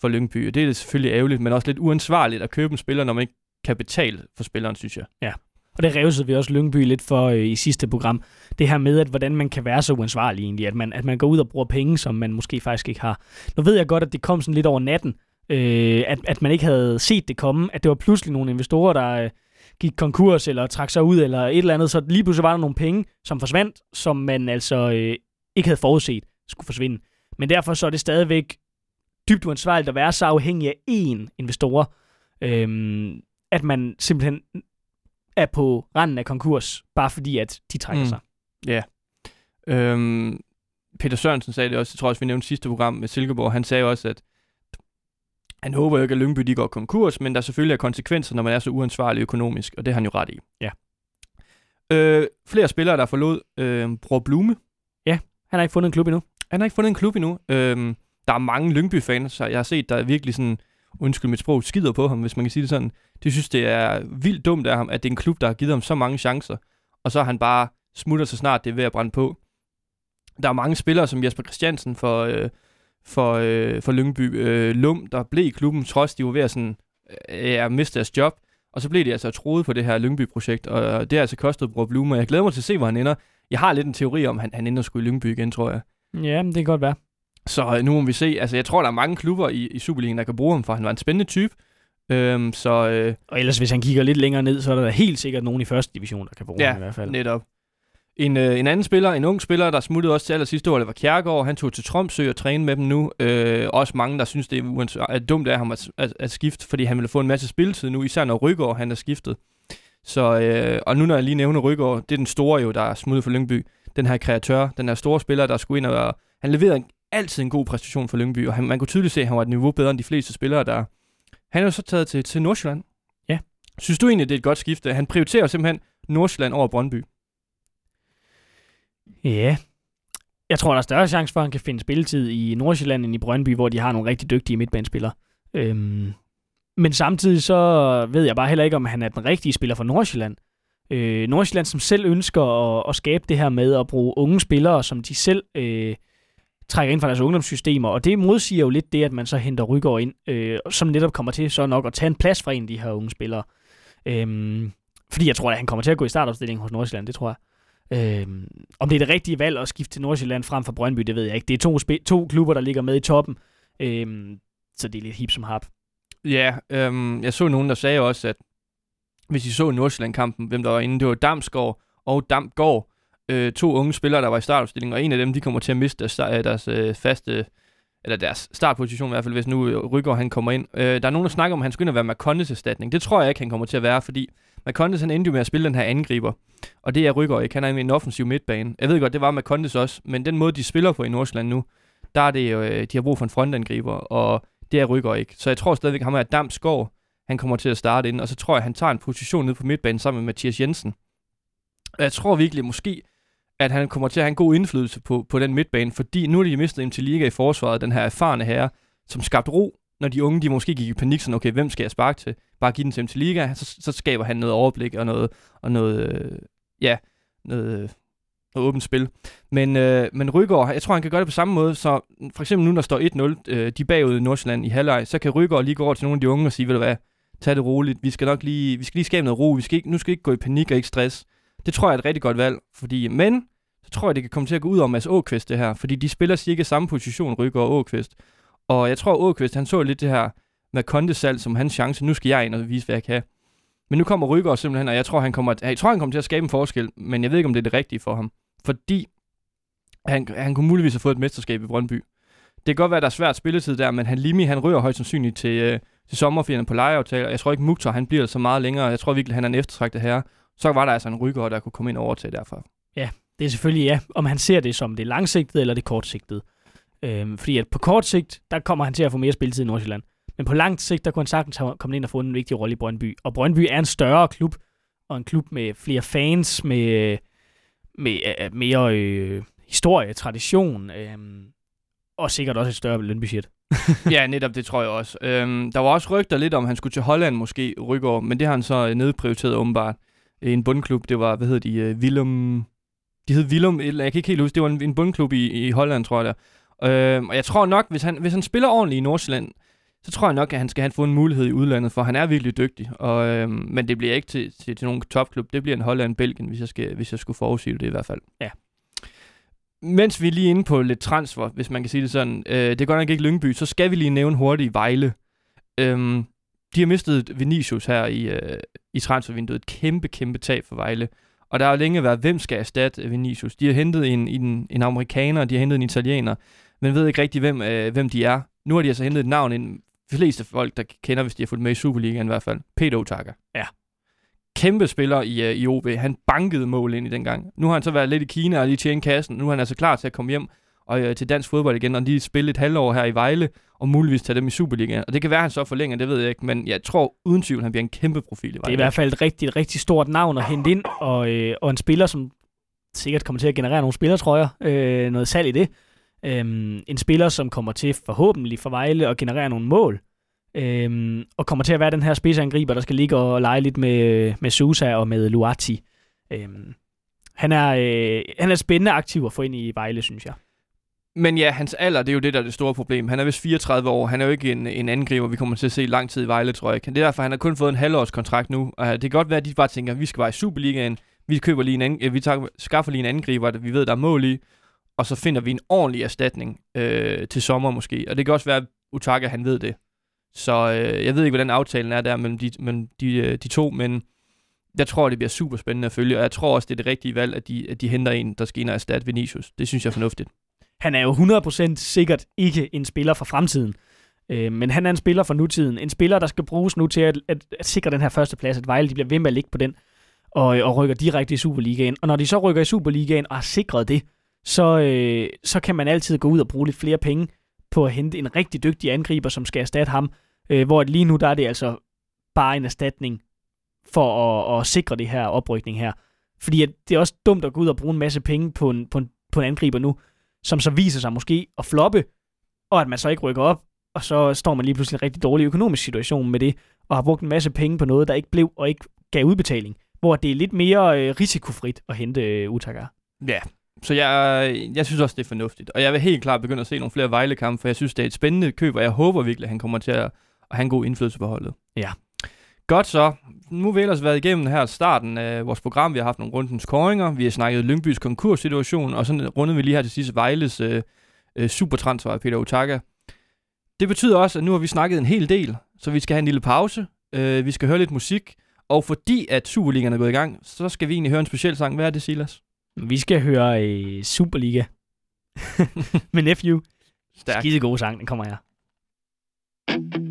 for Lyngby, og det er selvfølgelig ærgerligt, men også lidt uansvarligt at købe en spiller, når man ikke kan betale for spilleren, synes jeg. Ja, og det revsede vi også Lyngby lidt for øh, i sidste program. Det her med, at hvordan man kan være så uansvarlig egentlig, at man, at man går ud og bruger penge, som man måske faktisk ikke har. Nu ved jeg godt, at det kom sådan lidt over natten, øh, at, at man ikke havde set det komme, at det var pludselig nogle investorer, der øh, gik konkurs eller trak sig ud eller et eller andet, så lige pludselig var der nogle penge, som forsvandt, som man altså øh, ikke havde forudset skulle forsvinde. Men derfor så er det stadigvæk dybt uansvarligt at være så afhængig af én investor, øhm, at man simpelthen er på randen af konkurs, bare fordi at de trækker mm. sig. Ja. Øhm, Peter Sørensen sagde det også, jeg tror også, vi nævnte sidste program med Silkeborg, han sagde også, at han håber jo ikke, at Lyngby de går konkurs, men der selvfølgelig er konsekvenser, når man er så uansvarlig økonomisk, og det har han jo ret i. Ja. Øh, flere spillere, der forlod øh, Bror Blume. Ja, han har ikke fundet en klub endnu. Han har ikke fundet en klub endnu. Øh, der er mange Lyngby-fans, så jeg har set, der er virkelig sådan, undskyld mit sprog, skider på ham, hvis man kan sige det sådan. De synes, det er vildt dumt af ham, at det er en klub, der har givet ham så mange chancer, og så han bare smutter så snart det er ved at brænde på. Der er mange spillere, som Jesper Christiansen for, øh, for, øh, for Lyngby øh, Lum, der blev i klubben, trods de var ved at, sådan, øh, miste deres job. Og så blev de altså troet på det her Lyngby-projekt, og det har altså kostet Bror Blume, og jeg glæder mig til at se, hvor han ender. Jeg har lidt en teori om, at han, han ender sgu i Lyngby igen, tror jeg. Ja, det kan godt være. Så øh, nu må vi se. Altså, jeg tror, der er mange klubber i, i Superligaen, der kan bruge ham, for han var en spændende type. Øhm, så, øh, og ellers, hvis han kigger lidt længere ned, så er der helt sikkert nogen i første division, der kan bruge ja, ham i hvert fald. netop. En, øh, en anden spiller, en ung spiller, der smuttede også til allersidste år, det var Kjærgaard. Han tog til Tromsø og træne med dem nu. Øh, også mange, der synes, det er, er dumt af ham at, at, at skifte, fordi han ville få en masse spilletid nu, især når Rygaard han er skiftet. Så, øh, og nu når jeg lige nævner Rygaard, det er den store jo, der er smuttet for Lyngby. Den her kreatør, den her store spiller, der skulle ind og... Han leverede altid en god præstation for Lyngby, og han, man kunne tydeligt se, at han var et niveau bedre end de fleste spillere, der... Han er jo så taget til, til Nordsjælland. Ja. Synes du egentlig, det er et godt skifte? Han prioriterer simpelthen Nordsjælland over Brøndby. Ja. Jeg tror, der er større chance for, at han kan finde spilletid i Nordsjælland end i Brøndby, hvor de har nogle rigtig dygtige midtbanespillere. Øhm, men samtidig så ved jeg bare heller ikke, om han er den rigtige spiller for Nordsjælland. Øh, Nordsjælland, som selv ønsker at, at skabe det her med at bruge unge spillere, som de selv øh, trækker ind fra deres ungdomssystemer, og det modsiger jo lidt det, at man så henter Rygaard ind, øh, som netop kommer til så nok at tage en plads fra en af de her unge spillere. Øhm, fordi jeg tror, at han kommer til at gå i startopstillingen hos Nordsjælland, det tror jeg. Øhm, om det er det rigtige valg at skifte til Nordsjælland frem for Brøndby, det ved jeg ikke. Det er to, to klubber, der ligger med i toppen, øh, så det er lidt hip som hap. Ja, øh, jeg så nogen, der sagde også, at hvis I så Nordsjælland-kampen, hvem der var inde, det var Damsgaard og Damgaard, øh, to unge spillere, der var i startopstillingen, og en af dem, de kommer til at miste deres, øh, deres øh, faste, eller deres startposition i hvert fald, hvis nu Rygaard han kommer ind. Øh, der er nogen, der snakker om, at han skal ind og være Macondes erstatning. Det tror jeg ikke, han kommer til at være, fordi Macondes han endte jo med at spille den her angriber, og det er Rykker ikke. Han er en offensiv midtbane. Jeg ved godt, det var Macondes også, men den måde, de spiller på i Nordsjælland nu, der er det jo, øh, de har brug for en frontangriber, og det er Rykker ikke. Så jeg tror stadigvæk, at ham er Damsgaard, han kommer til at starte ind, og så tror jeg, at han tager en position nede på midtbanen sammen med Mathias Jensen. Og jeg tror virkelig måske, at han kommer til at have en god indflydelse på, på den midtbane, fordi nu er de mistet til liga i forsvaret, den her erfarne herre, som skabte ro, når de unge de måske gik i panik, sådan, okay, hvem skal jeg sparke til? Bare give den til til liga, så, så skaber han noget overblik og noget, og noget øh, ja, noget, øh, noget åbent spil. Men, øh, men Rygaard, jeg tror, han kan gøre det på samme måde, så for eksempel nu, der står 1-0, øh, de bagud i Nordsjælland i halvleg, så kan Rygaard lige gå over til nogle af de unge og sige, ved du hvad, tag det roligt, vi skal nok lige, vi skal lige skabe noget ro, vi skal ikke, nu skal vi ikke gå i panik og ikke stress. Det tror jeg er et rigtig godt valg, fordi, men så tror jeg, det kan komme til at gå ud over Mads Åkvist det her, fordi de spiller cirka samme position, Rygaard og Åkvist. Og jeg tror, Åkvist, han så lidt det her med kontesal som hans chance. Nu skal jeg ind og vise, hvad jeg kan. Men nu kommer Rygaard simpelthen, og jeg tror, han kommer, jeg tror, han kommer til at skabe en forskel, men jeg ved ikke, om det er det rigtige for ham. Fordi han, han kunne muligvis have fået et mesterskab i Brøndby. Det kan godt være, at der er svært spilletid der, men han Limi, han ryger højst sandsynligt til, øh, til sommerferien på lejeaftaler. jeg tror ikke, Mukhtar, han bliver så meget længere. Jeg tror virkelig, han er en eftertragtet herre. Så var der altså en Rygaard, der kunne komme ind over til derfor. Ja, det er selvfølgelig ja, om han ser det som det langsigtede eller det kortsigtede. Øhm, fordi at på kort sigt, der kommer han til at få mere spilletid i Nordsjælland. Men på lang sigt, der kunne han sagtens have kommet ind og få en vigtig rolle i Brøndby. Og Brøndby er en større klub, og en klub med flere fans, med, med øh, mere øh, historie, tradition, øh, og sikkert også et større lønbudget. ja, netop det tror jeg også. Øhm, der var også rygter lidt om, at han skulle til Holland måske rykke over, men det har han så øh, nedprioriteret åbenbart. En bundklub, det var, hvad hedder de, øh, uh, Willem... De hed Willem, jeg kan ikke helt huske, det var en, en bundklub i, i Holland, tror jeg. Der. Øhm, og jeg tror nok, hvis han, hvis han spiller ordentligt i Nordsjælland, så tror jeg nok, at han skal have fået en mulighed i udlandet, for han er virkelig dygtig. Og, øhm, men det bliver ikke til, til, til nogen topklub. Det bliver en Holland-Belgien, hvis jeg, skal, hvis jeg skulle forudsige det i hvert fald. Ja. Mens vi er lige inde på lidt transfer, hvis man kan sige det sådan. Øh, det er godt nok ikke Lyngby, så skal vi lige nævne hurtigt Vejle. Øhm, de har mistet Vinicius her i, øh, i transfervinduet. Et kæmpe, kæmpe tab for Vejle. Og der har jo længe været, hvem skal erstatte Vinicius. De har hentet en, en, en amerikaner, de har hentet en italiener, men ved ikke rigtig, hvem, øh, hvem de er. Nu har de altså hentet et navn, en de fleste folk, der kender, hvis de har fulgt med i Superligaen i hvert fald. Peter Otaka. Ja. Kæmpe spiller i, uh, i OB. Han bankede mål ind i den gang. Nu har han så været lidt i Kina og lige tjene kassen. Nu er han altså klar til at komme hjem og uh, til dansk fodbold igen, og lige spille et halvår her i Vejle, og muligvis tage dem i Superligaen. Og det kan være, at han så forlænger, det ved jeg ikke, men jeg tror uden tvivl, han bliver en kæmpe profil i Vejle. Det er i hvert fald et rigtig, rigtig stort navn at hente ind, og, øh, og en spiller, som sikkert kommer til at generere nogle spillertrøjer, øh, noget salg i det. Øhm, en spiller, som kommer til forhåbentlig for Vejle og generere nogle mål, øhm, og kommer til at være den her spidsangriber, der skal ligge og lege lidt med, med Sousa og med Luati. Øhm, han, er, øh, han er spændende aktiv at få ind i Vejle, synes jeg. Men ja, hans alder, det er jo det, der er det store problem. Han er vist 34 år. Han er jo ikke en, en angriber, vi kommer til at se lang tid i Vejle, tror jeg. Det er derfor, han har kun fået en halvårskontrakt nu. Og det kan godt være, at de bare tænker, at vi skal være i Superligaen. Vi, køber lige en øh, vi tager, skaffer lige en angriber, vi ved, der er mål i. Og så finder vi en ordentlig erstatning øh, til sommer måske. Og det kan også være, at Utaka, han ved det. Så øh, jeg ved ikke, hvordan aftalen er der mellem de, mellem de, øh, de to, men jeg tror, det bliver super spændende at følge, og jeg tror også, det er det rigtige valg, at de, at de henter en, der skal ind og erstatte Vinicius. Det synes jeg er fornuftigt. Han er jo 100% sikkert ikke en spiller for fremtiden, øh, men han er en spiller for nutiden. En spiller, der skal bruges nu til at, at, at sikre den her første plads, at Vejle de bliver ved med at ligge på den, og, og rykker direkte i Superligaen. Og når de så rykker i Superligaen og har sikret det, så, øh, så kan man altid gå ud og bruge lidt flere penge på at hente en rigtig dygtig angriber, som skal erstatte ham. Øh, hvor lige nu, der er det altså bare en erstatning for at, at sikre det her oprykning her. Fordi at det er også dumt at gå ud og bruge en masse penge på en, på en, på en angriber nu, som så viser sig måske at floppe, og at man så ikke rykker op, og så står man lige pludselig i en rigtig dårlig økonomisk situation med det, og har brugt en masse penge på noget, der ikke blev og ikke gav udbetaling, hvor det er lidt mere øh, risikofrit at hente øh, Utaka. Ja, så jeg, jeg synes også, det er fornuftigt. Og jeg vil helt klart begynde at se nogle flere Vejle-kampe, for jeg synes, det er et spændende køb, og jeg håber virkelig, at han kommer til at, at have en god indflydelse på holdet. Ja. Godt så. Nu har vi ellers været igennem her starten af vores program. Vi har haft nogle rundens koringer. Vi har snakket Lyngbys konkurssituation, og så rundede vi lige her til sidst Vejles øh, øh, supertransfer Peter Otaka. Det betyder også, at nu har vi snakket en hel del, så vi skal have en lille pause. Øh, vi skal høre lidt musik, og fordi at Superligaen er gået i gang, så skal vi egentlig høre en speciel sang. Hvad er det, Silas? Vi skal høre i Superliga med Nephew. Stærk. Skide god sang, den kommer her. Jason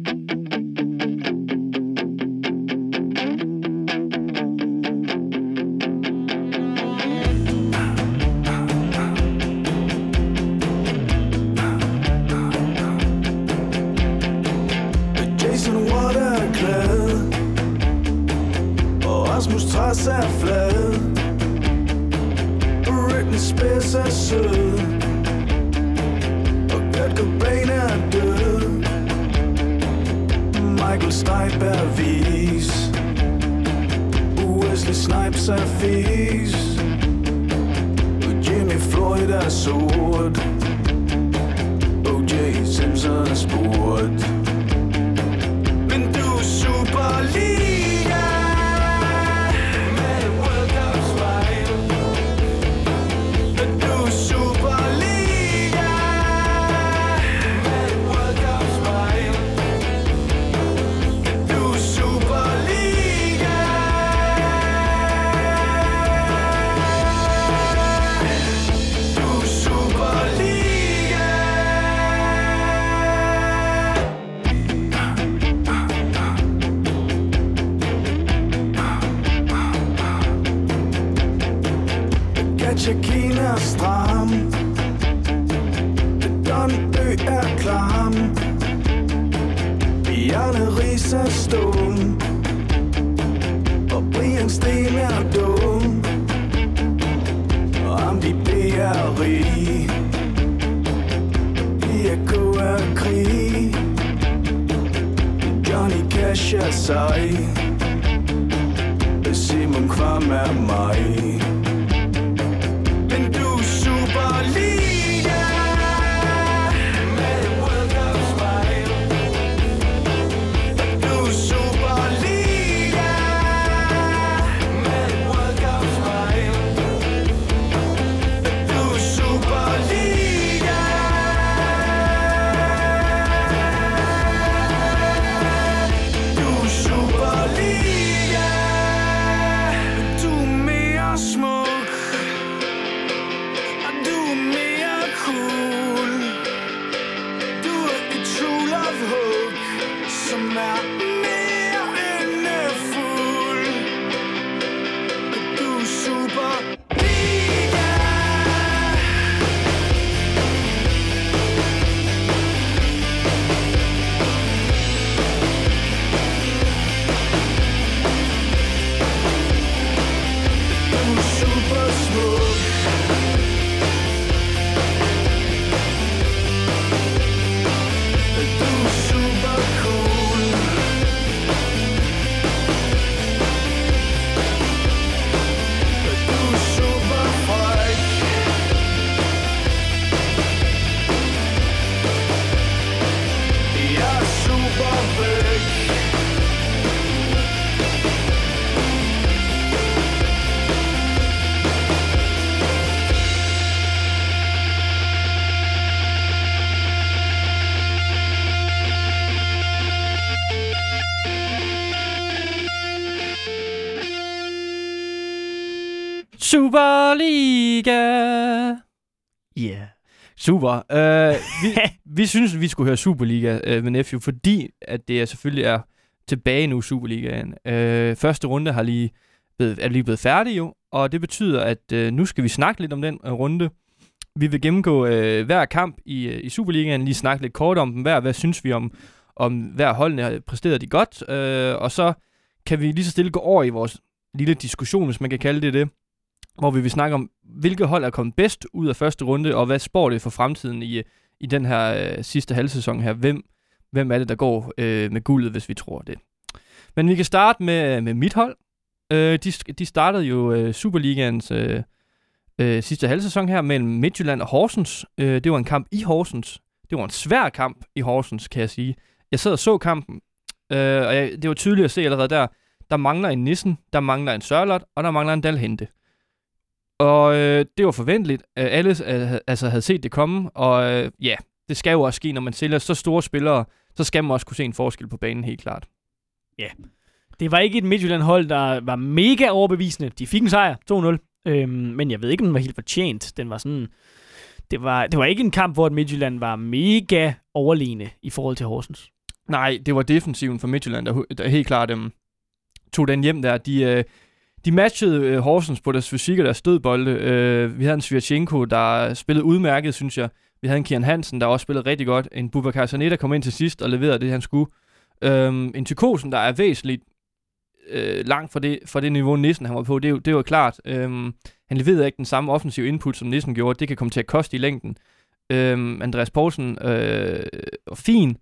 vi skulle høre Superliga øh, med Nephew, fordi at det er selvfølgelig er tilbage nu, Superligaen. Øh, første runde har lige blevet, er lige blevet færdig jo, og det betyder, at øh, nu skal vi snakke lidt om den øh, runde. Vi vil gennemgå øh, hver kamp i, øh, i Superligaen, lige snakke lidt kort om dem hver. Hvad synes vi om, om hver holdene har præsteret de godt? Øh, og så kan vi lige så stille gå over i vores lille diskussion, hvis man kan kalde det det, hvor vi vil snakke om, hvilke hold er kommet bedst ud af første runde, og hvad spår det for fremtiden i, i den her øh, sidste halvsæson her. Hvem, hvem er det, der går øh, med guldet, hvis vi tror det. Men vi kan starte med, øh, med mit hold. Øh, de, de startede jo øh, Superligaens øh, øh, sidste halvsæson her mellem Midtjylland og Horsens. Øh, det var en kamp i Horsens. Det var en svær kamp i Horsens, kan jeg sige. Jeg sad og så kampen, øh, og jeg, det var tydeligt at se allerede der, der mangler en Nissen, der mangler en Sørlot, og der mangler en Dalhente. Og øh, det var forventeligt. Alle øh, altså, havde set det komme, og øh, ja, det skal jo også ske, når man sælger så store spillere, så skal man også kunne se en forskel på banen, helt klart. Det var ikke et Midtjylland-hold, der var mega overbevisende. De fik en sejr, 2-0. Øhm, men jeg ved ikke, om den var helt fortjent. Den var sådan... Det var, det var ikke en kamp, hvor Midtjylland var mega overlegne i forhold til Horsens. Nej, det var defensiven for Midtjylland, der, der helt klart øh, tog den hjem der. De, øh, de matchede øh, Horsens på deres fysik og deres stødbolde. Øh, vi havde en Svirchenko, der spillede udmærket, synes jeg. Vi havde en Kian Hansen, der også spillede rigtig godt. En Bubakar Sané, der kom ind til sidst og leverede det, han skulle. Øh, en Tykosen, der er væsentligt øh, langt fra det, fra det niveau, Nissen han var på. Det, det var klart. Øh, han leverede ikke den samme offensive input, som Nissen gjorde. Det kan komme til at koste i længden. Øh, Andreas Poulsen øh, var fin,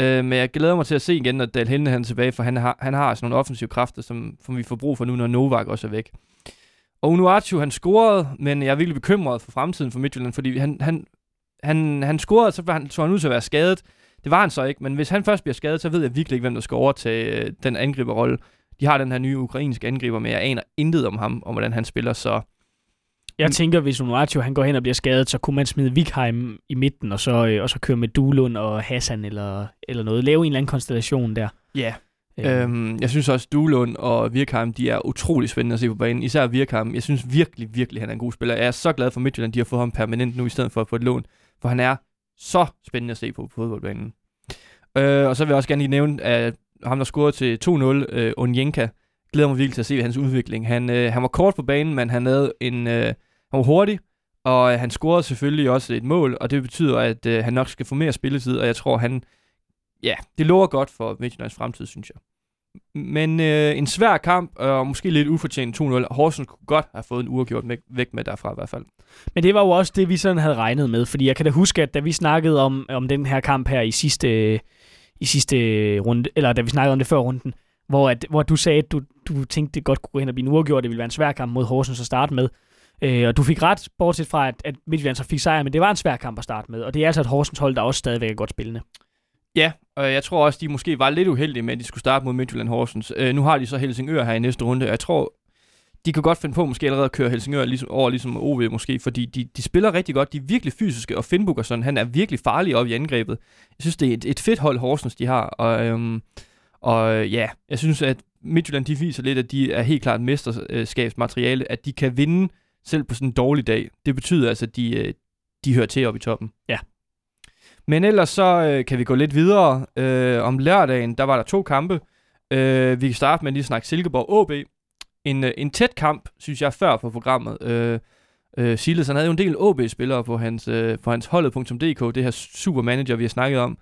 øh, men jeg glæder mig til at se igen, når Dal Hinde han er tilbage, for han har, han har sådan nogle offensive kræfter, som, som vi får brug for nu, når Novak også er væk. Og Unuachu, han scorede, men jeg er virkelig bekymret for fremtiden for Midtjylland, fordi han, han, han, han scorede, så var han, så han ud til at være skadet. Det var han så ikke, men hvis han først bliver skadet, så ved jeg virkelig ikke, hvem der skal overtage øh, den angriberrolle. De har den her nye ukrainske angriber, men jeg aner intet om ham, om hvordan han spiller, så jeg Mm. tænker, hvis Unuaccio han går hen og bliver skadet, så kunne man smide Vikheim i midten, og så, øh, og så køre med Duelund og Hassan eller, eller noget. Lave en eller anden konstellation der. ja. Øh, Øhm, jeg synes også, Duelund og Virkheim, de er utrolig spændende at se på banen. Især Virkheim. Jeg synes virkelig, virkelig, han er en god spiller. Jeg er så glad for Midtjylland, de har fået ham permanent nu, i stedet for at få et lån. For han er så spændende at se på fodboldbanen. Øh, og så vil jeg også gerne lige nævne, at ham, der scorede til 2-0, øh, Onyenka, glæder mig virkelig til at se hans udvikling. Han, øh, han var kort på banen, men han, havde en, øh, han var hurtig, og øh, han scorede selvfølgelig også et mål, og det betyder, at øh, han nok skal få mere spilletid, og jeg tror, han, ja, det lover godt for Midtjyllands fremtid, synes jeg. Men øh, en svær kamp, og måske lidt ufortjent 2-0. Horsens kunne godt have fået en uafgjort med, væk med derfra i hvert fald. Men det var jo også det, vi sådan havde regnet med, fordi jeg kan da huske, at da vi snakkede om, om den her kamp her i sidste, i sidste runde, eller da vi snakkede om det før runden, hvor, at, hvor du sagde, at du, du tænkte, det godt kunne gå hen og blive en uafgjort, det ville være en svær kamp mod Horsens at starte med. Øh, og du fik ret, bortset fra, at, at Midtjylland så fik sejr, men det var en svær kamp at starte med, og det er altså et Horsens hold, der også stadigvæk er godt spillende. Ja, og jeg tror også, de måske var lidt uheldige med, at de skulle starte mod Midtjylland Horsens. Øh, nu har de så Helsingør her i næste runde, og jeg tror, de kan godt finde på måske allerede at køre Helsingør ligesom, over ligesom OV måske, fordi de, de spiller rigtig godt, de er virkelig fysiske, og Finnbuk og sådan, han er virkelig farlig op i angrebet. Jeg synes, det er et, et fedt hold Horsens, de har, og, øhm, og ja, jeg synes, at Midtjylland, de viser lidt, at de er helt klart mesterskabsmateriale, at de kan vinde selv på sådan en dårlig dag. Det betyder altså, at de, øh, de hører til op i toppen. Ja. Men ellers så øh, kan vi gå lidt videre. Øh, om lørdagen, der var der to kampe. Øh, vi kan starte med at lige snakke Silkeborg AB. En, øh, en tæt kamp, synes jeg, før på programmet. Øh, øh, Silas, han havde jo en del AB-spillere på hans, øh, på hans holdet.dk, det her supermanager, vi har snakket om.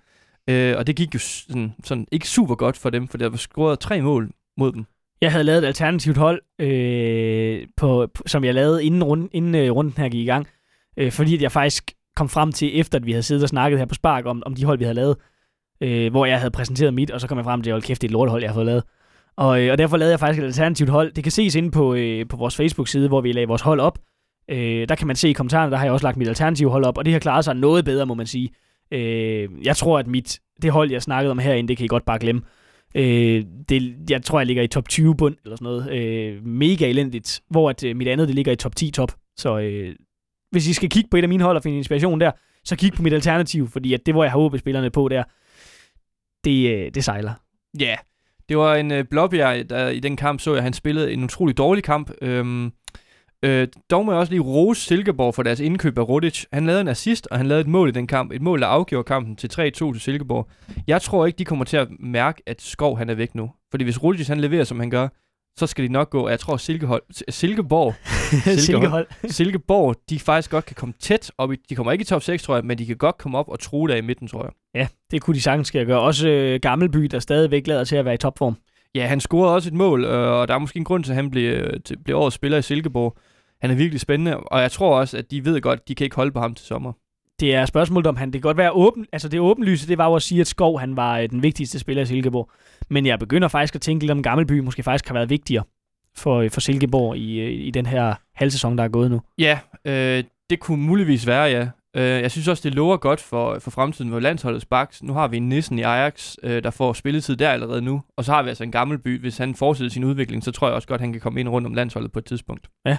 Øh, og det gik jo sådan, sådan ikke super godt for dem, for der var scoret tre mål mod dem. Jeg havde lavet et alternativt hold, øh, på, som jeg lavede inden, rund, inden øh, runden her gik i gang. Øh, fordi at jeg faktisk kom frem til, efter at vi havde siddet og snakket her på Spark om, om de hold, vi havde lavet, øh, hvor jeg havde præsenteret mit, og så kom jeg frem til, at hold kæft, det er et lortehold, jeg har fået lavet. Og, øh, og derfor lavede jeg faktisk et alternativt hold. Det kan ses inde på, øh, på vores Facebook-side, hvor vi lagde vores hold op. Øh, der kan man se i kommentarerne, der har jeg også lagt mit alternative hold op, og det har klaret sig noget bedre, må man sige. Øh, jeg tror, at mit, det hold, jeg snakkede om herinde, det kan I godt bare glemme. Øh, det, jeg tror, jeg ligger i top 20 bund, eller sådan noget. Øh, mega elendigt. Hvor at, øh, mit andet, det ligger i top 10 top. Så øh, hvis I skal kigge på et af mine hold og finde inspiration der, så kig på mit alternativ, fordi at det, hvor jeg har OB-spillerne på der, det, øh, det sejler. Ja, yeah. det var en øh, Blåbjerg, der i den kamp så jeg, han spillede en utrolig dårlig kamp. Øhm, Øh, dog må jeg også lige rose Silkeborg for deres indkøb af Rudic. Han lavede en assist, og han lavede et mål i den kamp. Et mål, der afgjorde kampen til 3-2 til Silkeborg. Jeg tror ikke, de kommer til at mærke, at Skov han er væk nu. Fordi hvis Rudic han leverer, som han gør, så skal de nok gå. Jeg tror, Silkehold, Silkeborg, Silkehold. Silkeborg, de faktisk godt kan komme tæt op i, de kommer ikke i top 6, tror jeg, men de kan godt komme op og true der i midten, tror jeg. Ja, det kunne de sagtens skal gøre. Også øh, Gammelby, der stadigvæk lader til at være i topform. Ja, han scorede også et mål, øh, og der er måske en grund til, at han blev, øh, til, blev årets spiller i Silkeborg. Han er virkelig spændende, og jeg tror også, at de ved godt, at de kan ikke holde på ham til sommer. Det er spørgsmålet om han, det kan godt være åben, altså det åbenlyse, det var jo at sige, at Skov han var øh, den vigtigste spiller i Silkeborg. Men jeg begynder faktisk at tænke lidt om Gammelby måske faktisk har været vigtigere for, øh, for Silkeborg i, øh, i den her halvsæson, der er gået nu. Ja, øh, det kunne muligvis være, ja. Øh, jeg synes også, det lover godt for, for fremtiden med landsholdets baks. Nu har vi en Nissen i Ajax, øh, der får spilletid der allerede nu. Og så har vi altså en gammel by. Hvis han fortsætter sin udvikling, så tror jeg også godt, han kan komme ind rundt om landsholdet på et tidspunkt. Ja.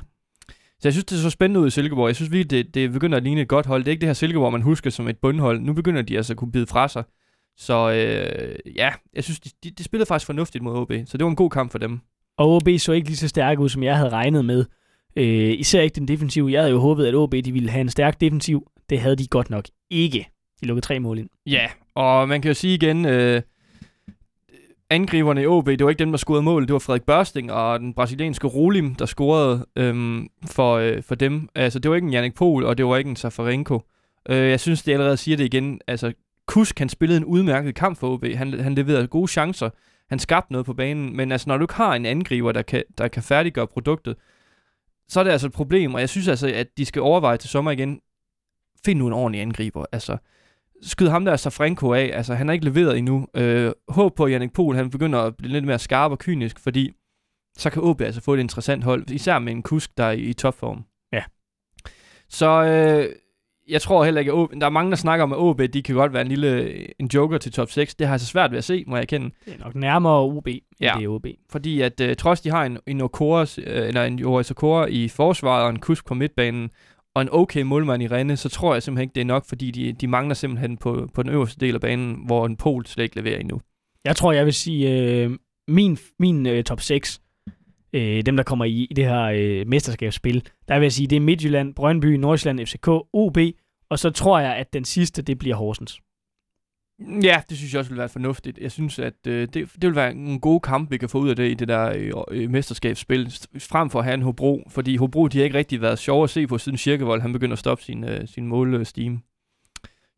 Så jeg synes, det er så spændende ud i Silkeborg. Jeg synes virkelig, det, det begynder at ligne et godt hold. Det er ikke det her Silkeborg, man husker som et bundhold. Nu begynder de altså at kunne bide fra sig. Så øh, ja, jeg synes, de, de, de spillede faktisk fornuftigt mod OB. Så det var en god kamp for dem. Og OB så ikke lige så stærk ud, som jeg havde regnet med. Øh, især ikke den defensiv. Jeg havde jo håbet, at OB de ville have en stærk defensiv. Det havde de godt nok ikke. De lukkede tre mål ind. Ja, og man kan jo sige igen, øh, angriberne i OB, det var ikke dem, der scorede mål. Det var Frederik Børsting og den brasilianske Rolim, der scorede øhm, for, øh, for dem. Altså, det var ikke en Jannik Pol, og det var ikke en Safarenko. Øh, jeg synes, det allerede siger det igen. Altså, Kusk, han spillede en udmærket kamp for OB. Han, han leverede gode chancer. Han skabte noget på banen. Men altså, når du ikke har en angriber, der kan, der kan færdiggøre produktet, så er det altså et problem. Og jeg synes altså, at de skal overveje til sommer igen, find nu en ordentlig angriber. Altså, skyd ham der Safrenko af. Altså, han har ikke leveret endnu. Øh, håb på, at Jannik Pohl, han begynder at blive lidt mere skarp og kynisk, fordi så kan OB altså få et interessant hold, især med en kusk, der er i, i topform. Ja. Så øh, jeg tror heller ikke, at OB, der er mange, der snakker om, at OB, de kan godt være en lille en joker til top 6. Det har jeg så svært ved at se, må jeg erkende. Det er nok nærmere OB, end Ja. det er OB. Fordi at øh, trods de har en, en Okora, øh, eller en Joris Okora i forsvaret og en kusk på midtbanen, og en okay målmand i Rennes, så tror jeg simpelthen ikke, det er nok, fordi de, de mangler simpelthen på, på den øverste del af banen, hvor en Pol slet ikke leverer endnu. Jeg tror, jeg vil sige, øh, min, min øh, top 6, øh, dem der kommer i, i det her øh, mesterskabsspil, der vil jeg sige, det er Midtjylland, Brøndby, Nordsjælland, FCK, OB, og så tror jeg, at den sidste, det bliver Horsens. Ja, det synes jeg også vil være fornuftigt. Jeg synes, at øh, det, det vil være en god kamp, vi kan få ud af det i det der øh, øh, mesterskabsspil, frem for at have en Hobro, fordi Hobro, de har ikke rigtig været sjove at se på, siden Kirkevold, han begynder at stoppe sin, øh, sin målstime.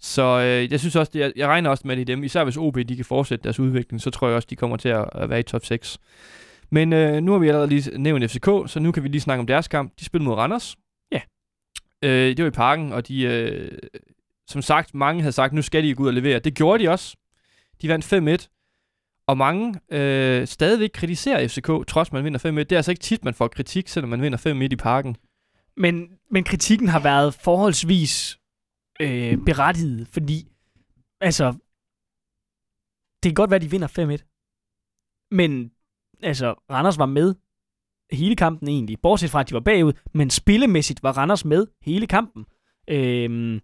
Så øh, jeg synes også, det, jeg, jeg regner også med det i dem, især hvis OB de kan fortsætte deres udvikling, så tror jeg også, de kommer til at, at være i top 6. Men øh, nu har vi allerede lige nævnt FCK, så nu kan vi lige snakke om deres kamp. De spillede mod Randers. Ja. Øh, det var i parken, og de, øh, som sagt, mange havde sagt, nu skal de gå ud og levere. Det gjorde de også. De vandt 5-1. Og mange øh, stadigvæk kritiserer FCK, trods man vinder 5-1. Det er altså ikke tit, man får kritik, selvom man vinder 5-1 i parken. Men, men kritikken har været forholdsvis øh, berettiget, fordi altså, det kan godt være, at de vinder 5-1. Men altså, Randers var med hele kampen egentlig, bortset fra, at de var bagud, men spillemæssigt var Randers med hele kampen. Øh,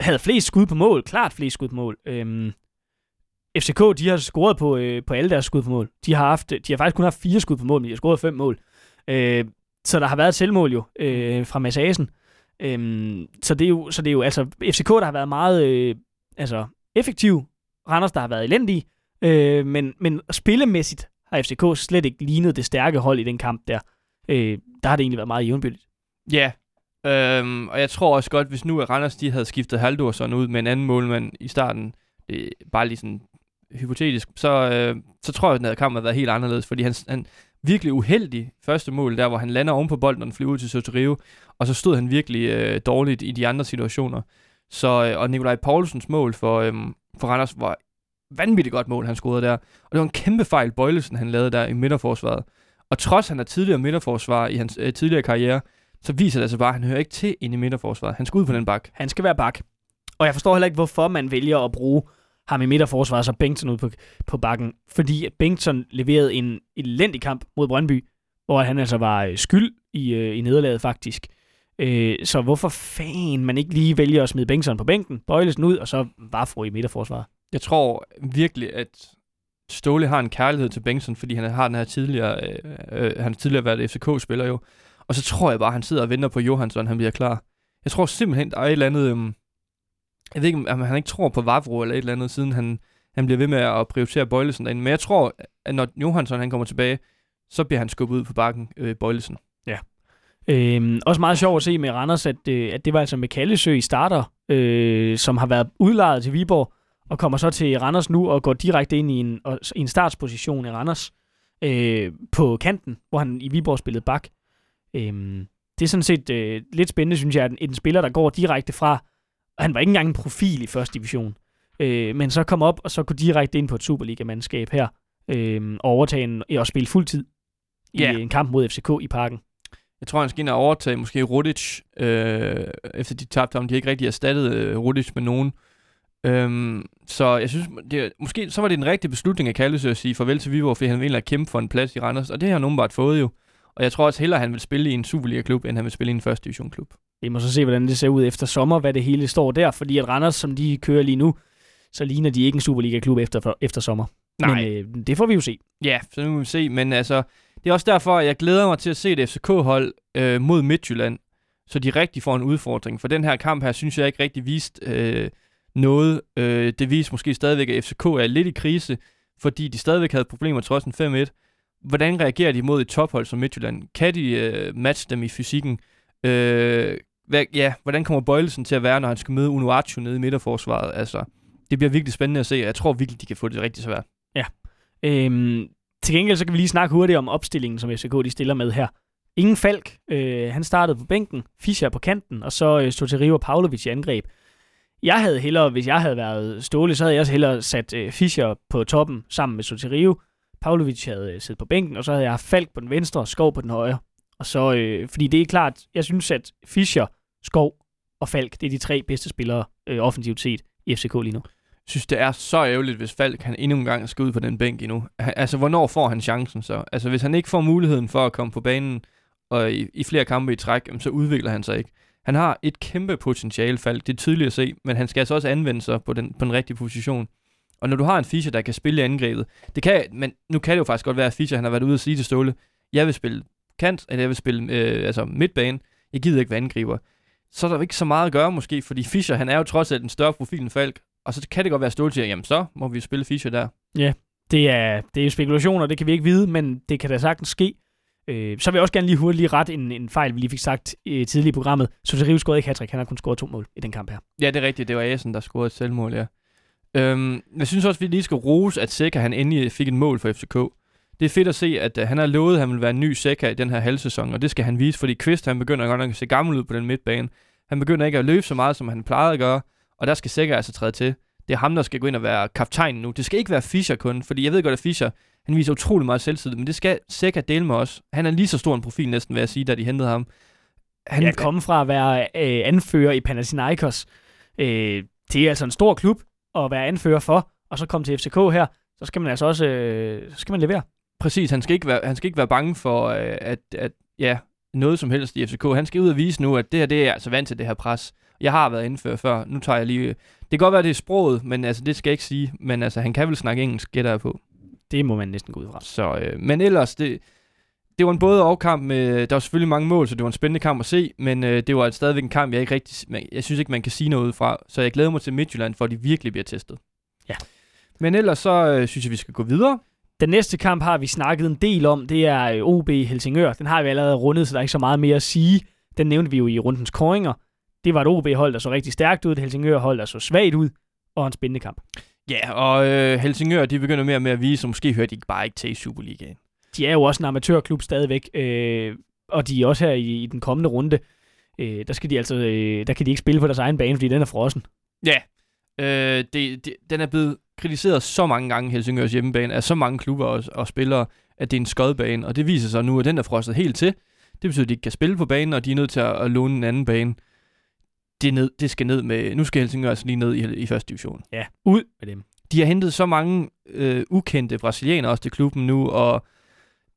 havde flest skud på mål, klart flest skud på mål. Øhm, FCK, de har scoret på, øh, på alle deres skud på mål. De har, haft, de har faktisk kun haft fire skud på mål, men de har scoret fem mål. Øh, så der har været et selvmål jo øh, fra Mads Asen. Øhm, så, det er jo, så det er jo altså FCK, der har været meget øh, altså, effektiv. Randers, der har været elendige. Øh, men, men spillemæssigt har FCK slet ikke lignet det stærke hold i den kamp der. Øh, der har det egentlig været meget jævnbyrdigt. Ja, øhm, og jeg tror også godt, hvis nu at Randers de havde skiftet Haldorsson ud med en anden målmand i starten, det, bare lige sådan hypotetisk, så, øh, så tror jeg, at den her kamp havde været helt anderledes, fordi han, han virkelig uheldig første mål, der hvor han lander oven på bolden, og den flyver ud til Sotirio, og så stod han virkelig øh, dårligt i de andre situationer. Så, øh, og Nikolaj Poulsens mål for, øh, for Randers var vanvittigt godt mål, han scorede der. Og det var en kæmpe fejl, Bøjlesen han lavede der i midterforsvaret. Og trods han er tidligere midterforsvar i hans øh, tidligere karriere, så viser det altså bare, at han hører ikke til inde i midterforsvaret. Han skal ud på den bak. Han skal være bak. Og jeg forstår heller ikke, hvorfor man vælger at bruge ham i midterforsvaret, så Bengtsson ud på, på bakken. Fordi Bengtsson leverede en elendig kamp mod Brøndby, hvor han altså var øh, skyld i, øh, i nederlaget faktisk. Øh, så hvorfor fanden man ikke lige vælger at smide Bengtsson på bænken, Bøjlesen ud, og så Vafro i midterforsvaret? Jeg tror virkelig, at Ståle har en kærlighed til Bengtsson, fordi han har den her tidligere, øh, øh, han har tidligere været FCK-spiller jo. Og så tror jeg bare, han sidder og venter på Johansson, han bliver klar. Jeg tror simpelthen, der er et eller andet... Øhm, jeg ved ikke, om han ikke tror på Vavro eller et eller andet, siden han, han bliver ved med at prioritere Bøjlesen derinde. Men jeg tror, at når Johansson han kommer tilbage, så bliver han skubbet ud på bakken, øh, Bøjlesen. Øhm, også meget sjovt at se med Randers, at, øh, at det var altså med Kallesø i starter, øh, som har været udlejet til Viborg, og kommer så til Randers nu og går direkte ind i en, og, i en startsposition i Randers øh, på kanten, hvor han i Viborg spillede bak. Øhm, det er sådan set øh, lidt spændende, synes jeg, at en, en spiller, der går direkte fra, og han var ikke engang en profil i første division, øh, men så kom op og så gå direkte ind på et Superliga-mandskab her, øh, og overtage en, og spille fuldtid i Ja. en kamp mod FCK i parken. Jeg tror, han skal ind og overtage måske Rudic, øh, efter de tabte ham. De har ikke rigtig erstattet øh, Rudic med nogen. Øhm, så jeg synes, det, måske så var det en rigtig beslutning af Kallesø at sige farvel til Viborg, fordi han ville kæmpe for en plads i Randers, og det har han åbenbart fået jo. Og jeg tror også hellere, han vil spille i en Superliga-klub, end han vil spille i en første divisionsklub. Vi må så se, hvordan det ser ud efter sommer, hvad det hele står der, fordi at Randers, som de kører lige nu, så ligner de ikke en Superliga-klub efter, efter sommer. Nej. Men øh, det får vi jo se. Ja, så nu må vi se. Men altså, det er også derfor, at jeg glæder mig til at se et FCK-hold øh, mod Midtjylland, så de rigtig får en udfordring. For den her kamp her, synes jeg ikke rigtig vist øh, noget. Øh, det viser måske stadigvæk, at FCK er lidt i krise, fordi de stadigvæk havde problemer trods en 5-1. Hvordan reagerer de mod et tophold som Midtjylland? Kan de øh, matche dem i fysikken? Øh, hvad, ja, hvordan kommer Bøjlesen til at være, når han skal møde Unuaccio nede i midterforsvaret? Altså, det bliver virkelig spændende at se, og jeg tror virkelig, de kan få det rigtig svært. Ja. Øhm, til gengæld så kan vi lige snakke hurtigt om opstillingen, som FCK de stiller med her. Ingen Falk. Øh, han startede på bænken, Fischer på kanten, og så øh, stod til River Pavlovic i angreb. Jeg havde hellere, hvis jeg havde været stålig, så havde jeg også hellere sat øh, Fischer på toppen sammen med Sotirio. Pavlovic havde øh, siddet på bænken, og så havde jeg haft Falk på den venstre og Skov på den højre. Og så, øh, fordi det er klart, jeg synes, at Fischer, Skov og Falk, det er de tre bedste spillere øh, offensivt set i FCK lige nu. Jeg synes, det er så ærgerligt, hvis Falk han endnu en gang skal ud på den bænk endnu. Han- Altså, hvornår får han chancen så? Altså, hvis han ikke får muligheden for at komme på banen og i, i flere kampe i træk, så udvikler han sig ikke. Han har et kæmpe potentiale, Falk. Det er tydeligt at se, men han skal altså også anvende sig på den, på den rigtige position. Og når du har en Fischer, der kan spille i angrebet, det kan, men nu kan det jo faktisk godt være, at Fischer han har været ude og sige til Ståle, jeg vil spille kant, eller jeg vil spille øh, altså midtbane, jeg gider ikke være angriber. Så er der jo ikke så meget at gøre måske, fordi Fischer, han er jo trods alt en større profil end Falk, og så kan det godt være, at Ståle siger, jamen så må vi spille Fischer der. Det er, det er jo spekulationer, det kan vi ikke vide, men det kan da sagtens ske. Øh, så vil jeg også gerne lige hurtigt lige rette en, en fejl, vi lige fik sagt øh, tidligere i programmet. Soterius scorede ikke hat han har kun scoret to mål i den kamp her. Ja, det er rigtigt. Det var Asen, der scorede et selvmål, ja. Øhm, jeg synes også, vi lige skal rose, at Seca han endelig fik et mål for FCK. Det er fedt at se, at uh, han har lovet, at han vil være en ny Seca i den her halvsæson, og det skal han vise, fordi Kvist han begynder godt nok at se gammel ud på den midtbane. Han begynder ikke at løbe så meget, som han plejede at gøre, og der skal Seca altså træde til. Det er ham, der skal gå ind og være kaptajn nu. Det skal ikke være Fischer kun, fordi jeg ved godt, at Fischer han viser utrolig meget selvtillid, men det skal Seca dele med os. Han er lige så stor en profil næsten, vil jeg sige, da de hentede ham. Han, Han er kommet fra at være øh, anfører i Panathinaikos. Øh, det er altså en stor klub at være anfører for, og så komme til FCK her, så skal man altså også øh, så skal man levere. Præcis, han skal ikke være, han skal ikke være bange for, øh, at, at ja, noget som helst i FCK. Han skal ud og vise nu, at det her, det er altså vant til det her pres. Jeg har været indført før, nu tager jeg lige... Det kan godt være, det er sproget, men altså, det skal jeg ikke sige. Men altså, han kan vel snakke engelsk, gætter jeg på. Det må man næsten gå ud fra. Så, øh, men ellers, det, det var en både og kamp med, der var selvfølgelig mange mål, så det var en spændende kamp at se, men øh, det var stadigvæk en kamp, jeg ikke rigtig, jeg synes ikke, man kan sige noget fra, så jeg glæder mig til Midtjylland, for at de virkelig bliver testet. Ja. Men ellers så øh, synes jeg, vi skal gå videre. Den næste kamp har vi snakket en del om. Det er øh, OB Helsingør. Den har vi allerede rundet, så der er ikke så meget mere at sige. Den nævnte vi jo i rundens koringer. Det var et OB-hold, der så rigtig stærkt ud. Et Helsingør-hold, der så svagt ud. Og en spændende kamp. Ja, og øh, Helsingør, de begynder mere mere at vise, og måske hører de bare ikke til i Superligaen. De er jo også en amatørklub stadigvæk. Øh, og de er også her i, i den kommende runde. Øh, der, skal de altså, øh, der kan de ikke spille på deres egen bane, fordi den er frossen. Ja, øh, det, det, den er blevet kritiseret så mange gange, Helsingørs hjemmebane, af så mange klubber og, og spillere, at det er en skodbane, og det viser sig nu, at den er frosset helt til. Det betyder, at de ikke kan spille på banen, og de er nødt til at, at låne en anden bane. Det, ned, det skal ned med, nu skal Helsingør altså lige ned i, i første division. Ja, ud med dem. De har hentet så mange øh, ukendte brasilianere også til klubben nu, og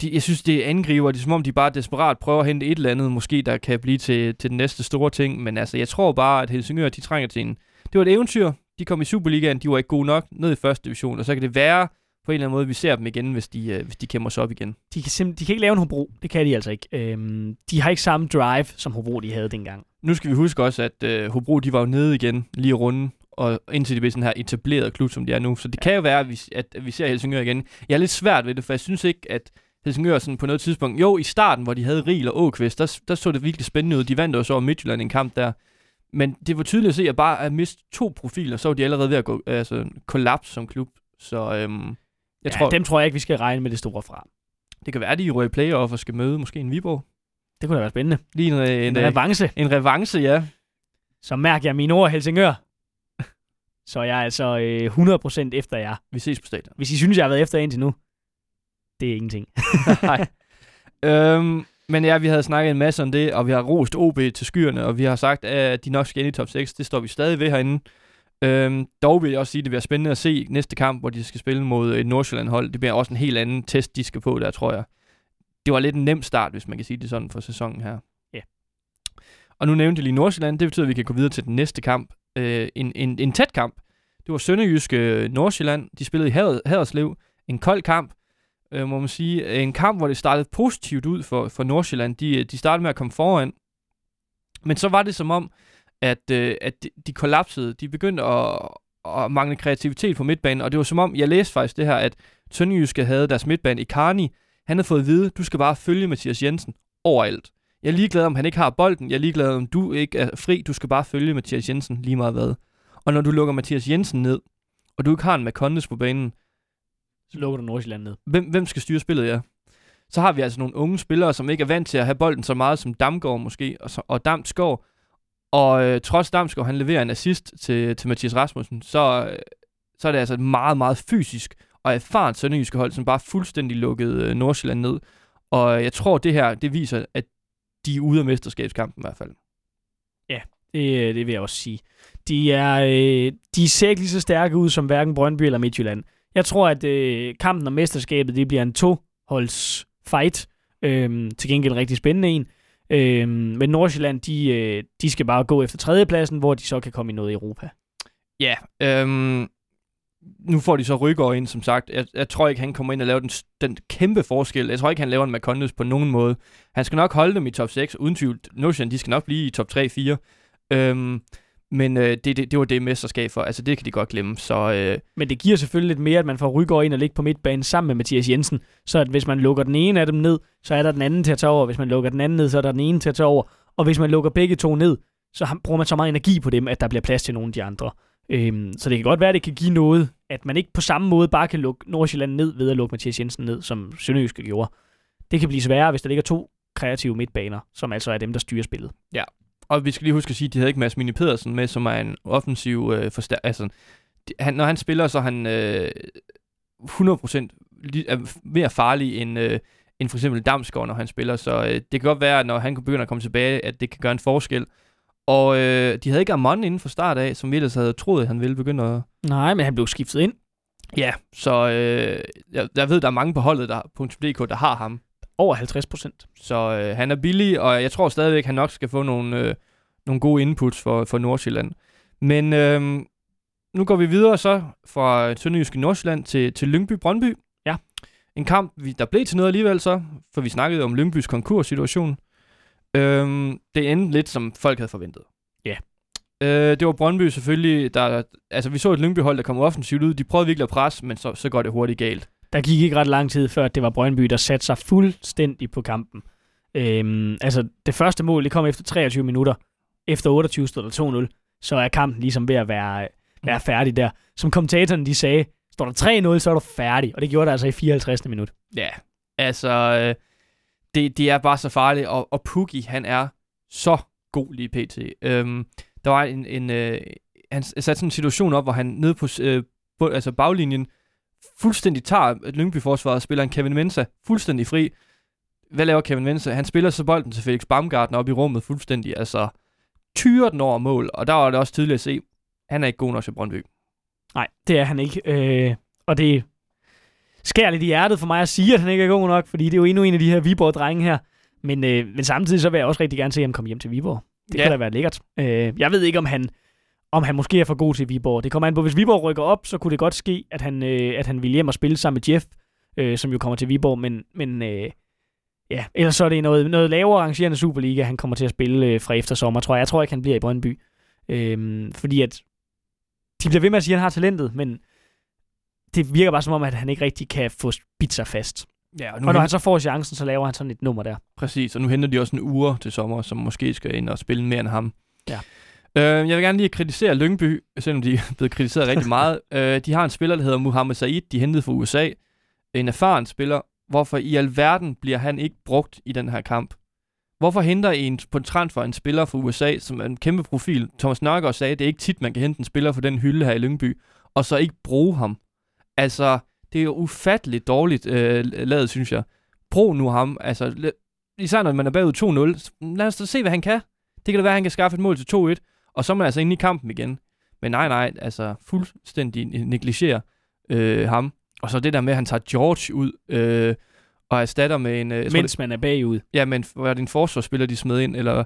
de, jeg synes, det er angriber, det er som om, de bare desperat prøver at hente et eller andet, måske der kan blive til, til den næste store ting, men altså, jeg tror bare, at Helsingør, de trænger til en... Det var et eventyr, de kom i Superligaen, de var ikke gode nok, ned i første division, og så kan det være på en eller anden måde, vi ser dem igen, hvis de, øh, hvis de kæmper sig op igen. De kan, simp- de kan ikke lave en Hobro. Det kan de altså ikke. Øhm, de har ikke samme drive, som Hobro de havde dengang. Nu skal vi huske også, at øh, Hobro, de var jo nede igen lige runde, og indtil de blev sådan her etableret klub, som de er nu. Så det ja. kan jo være, at vi, at vi ser Helsingør igen. Jeg er lidt svært ved det, for jeg synes ikke, at Helsingør sådan på noget tidspunkt... Jo, i starten, hvor de havde Riel og Åkvist, der, der så det virkelig spændende ud. De vandt også over Midtjylland i en kamp der. Men det var tydeligt at se, at bare at miste to profiler, så var de allerede ved at gå, altså, kollaps som klub. Så øhm, jeg ja, tror, dem tror jeg ikke, vi skal regne med det store fra. det kan være, at de i playoff og skal møde måske en Viborg. Det kunne da være spændende. Lige en, en, En en, revanche. en revanche, ja. Så mærker jeg mine ord, Helsingør. Så jeg er altså øh, 100% efter jer. Vi ses på stadion. Hvis I synes, jeg har været efter indtil nu, det er ingenting. Nej. øhm, men ja, vi havde snakket en masse om det, og vi har rost OB til skyerne, og vi har sagt, at de nok skal ind i top 6. Det står vi stadig ved herinde. Øhm, dog vil jeg også sige, at det bliver spændende at se næste kamp, hvor de skal spille mod et Nordsjælland-hold. Det bliver også en helt anden test, de skal på der, tror jeg. Det var lidt en nem start, hvis man kan sige det sådan, for sæsonen her. Ja. Og nu nævnte jeg lige Nordsjælland. Det betyder, at vi kan gå videre til den næste kamp. Øh, en, en, en tæt kamp. Det var Sønderjyske Nordsjælland. De spillede i Hader- Haderslev. En kold kamp øh, må man sige. En kamp, hvor det startede positivt ud for, for Nordsjælland. De, de startede med at komme foran. Men så var det som om, at, øh, at de, de kollapsede. De begyndte at, at mangle kreativitet på midtbanen, og det var som om, jeg læste faktisk det her, at Sønderjyske havde deres midtbane i Karni. Han havde fået at vide, du skal bare følge Mathias Jensen overalt. Jeg er ligeglad, om han ikke har bolden. Jeg er ligeglad, om du ikke er fri. Du skal bare følge Mathias Jensen lige meget hvad. Og når du lukker Mathias Jensen ned, og du ikke har en Makondes på banen, Så lukker du Nordsjælland ned. hvem, hvem skal styre spillet, ja? Så har vi altså nogle unge spillere, som ikke er vant til at have bolden så meget som Damgaard måske, og, så, og Damsgaard. Og øh, trods Damsgaard, han leverer en assist til, til Mathias Rasmussen, så, øh, så er det altså et meget, meget fysisk og erfarent sønderjyske hold, som bare fuldstændig lukkede øh, Nordsjælland ned. Og øh, jeg tror, det her, det viser, at de er ude af mesterskabskampen i hvert fald. Det, det vil jeg også sige. De, er, øh, de ser ikke lige så stærke ud som hverken Brøndby eller Midtjylland. Jeg tror, at øh, kampen om mesterskabet det bliver en toholds fight. Øhm, til gengæld en rigtig spændende en. Øhm, men Nordsjælland, de, øh, de skal bare gå efter tredjepladsen, hvor de så kan komme i noget i Europa. Ja, øhm, nu får de så Rygaard ind, som sagt. Jeg, jeg tror ikke, han kommer ind og laver den, den kæmpe forskel. Jeg tror ikke, han laver en Macondes på nogen måde. Han skal nok holde dem i top 6, uden tvivl. Nordsjælland, de skal nok blive i top 3-4. Øhm, men øh, det, det, det var det mesterskab for. Altså, det kan de godt glemme. Så øh, Men det giver selvfølgelig lidt mere, at man får Rygaard ind og ligge på midtbanen sammen med Mathias Jensen. Så at hvis man lukker den ene af dem ned, så er der den anden til at tage over. Hvis man lukker den anden ned, så er der den ene til at tage over. Og hvis man lukker begge to ned, så bruger man så meget energi på dem, at der bliver plads til nogle af de andre. Øhm, så det kan godt være, at det kan give noget, at man ikke på samme måde bare kan lukke Nordsjælland ned ved at lukke Mathias Jensen ned, som Sønderjyske gjorde. Det kan blive sværere, hvis der ligger to kreative midtbaner, som altså er dem, der styrer spillet. Og vi skal lige huske at sige, at de havde ikke Mads Mini Pedersen med, som er en offensiv øh, forstær- Altså, de, han, når han spiller, så er han øh, 100% li- er mere farlig end, øh, end for eksempel Damsgaard, når han spiller. Så øh, det kan godt være, at når han begynder at komme tilbage, at det kan gøre en forskel. Og øh, de havde ikke Amon inden fra start af, som vi ellers havde troet, at han ville begynde at... Nej, men han blev skiftet ind. Ja, så øh, jeg, jeg ved, der er mange på holdet, der, på .dk, der har ham. Over 50 procent. Så øh, han er billig, og jeg tror stadigvæk, han nok skal få nogle, øh, nogle gode inputs for, for Nordsjælland. Men øh, nu går vi videre så fra Sønderjyske Nordsjælland til, til Lyngby Brøndby. Ja. En kamp, vi, der blev til noget alligevel så, for vi snakkede om Lyngbys konkurssituation. Øh, det endte lidt, som folk havde forventet. Ja. Øh, det var Brøndby selvfølgelig, der, altså vi så et Lyngby-hold, der kom offensivt ud. De prøvede virkelig at presse, men så, så går det hurtigt galt. Der gik ikke ret lang tid før, at det var Brøndby, der satte sig fuldstændig på kampen. Øhm, altså, det første mål, det kom efter 23 minutter. Efter 28 stod der 2-0. Så er kampen ligesom ved at være, være færdig der. Som kommentatoren de sagde, står der 3-0, så er du færdig. Og det gjorde der altså i 54. minut. Ja, altså, øh, det, det er bare så farligt, og, og Pukki, han er så god lige pt. Øhm, der var en, en øh, han satte sådan en situation op, hvor han nede på, øh, på altså baglinjen fuldstændig tager Lyngby-forsvaret og spiller en Kevin Mensa fuldstændig fri. Hvad laver Kevin Mensa? Han spiller så bolden til Felix Baumgartner op i rummet fuldstændig, altså tyrer den over mål, og der var det også tydeligt at se, han er ikke god nok til Brøndby. Nej, det er han ikke. Øh, og det skærer lidt i hjertet for mig at sige, at han ikke er god nok, fordi det er jo endnu en af de her Viborg-drenge her. Men, øh, men samtidig så vil jeg også rigtig gerne se ham komme hjem til Viborg. Det Ja. kunne da være lækkert. Øh, jeg ved ikke, om han, om han måske er for god til Viborg. Det kommer an på, hvis Viborg rykker op, så kunne det godt ske, at han, øh, at han vil hjem og spille sammen med Jeff, øh, som jo kommer til Viborg, men, men øh, ja, ellers så er det noget, noget lavere arrangerende Superliga, han kommer til at spille øh, fra efter sommer, tror jeg. Jeg tror ikke, han bliver i Brøndby. Øh, fordi at de bliver ved med at sige, at han har talentet, men det virker bare som om, at han ikke rigtig kan få bidt sig fast. Ja, og Og nu når hen- han så får chancen, så laver han sådan et nummer der. Præcis, og nu henter de også en uge til sommer, som måske skal ind og spille mere end ham. Ja. Øh, jeg vil gerne lige kritisere Lyngby, selvom de er blevet kritiseret rigtig meget. Øh, de har en spiller, der hedder Mohamed Said, de hentede fra USA. En erfaren spiller. Hvorfor i alverden bliver han ikke brugt i den her kamp? Hvorfor henter en på en transfer en spiller fra USA, som er en kæmpe profil? Thomas Nørgaard sagde, at det er ikke tit, man kan hente en spiller fra den hylde her i Lyngby, og så ikke bruge ham. Altså, det er jo ufatteligt dårligt øh, lavet, synes jeg. Brug nu ham. Altså, især når man er bagud 2-0. så Lad os da se, hvad han kan. Det kan da være, at han kan skaffe et mål til 2-1, og så er man altså inde i kampen igen. Men nej, nej, altså fuldstændig negligere øh, ham. Og så det der med, at han tager George ud øh, og erstatter med en... Øh, jeg tror, Mens man er bagud. Ja, men var det en forsvarsspiller, de smed ind, eller...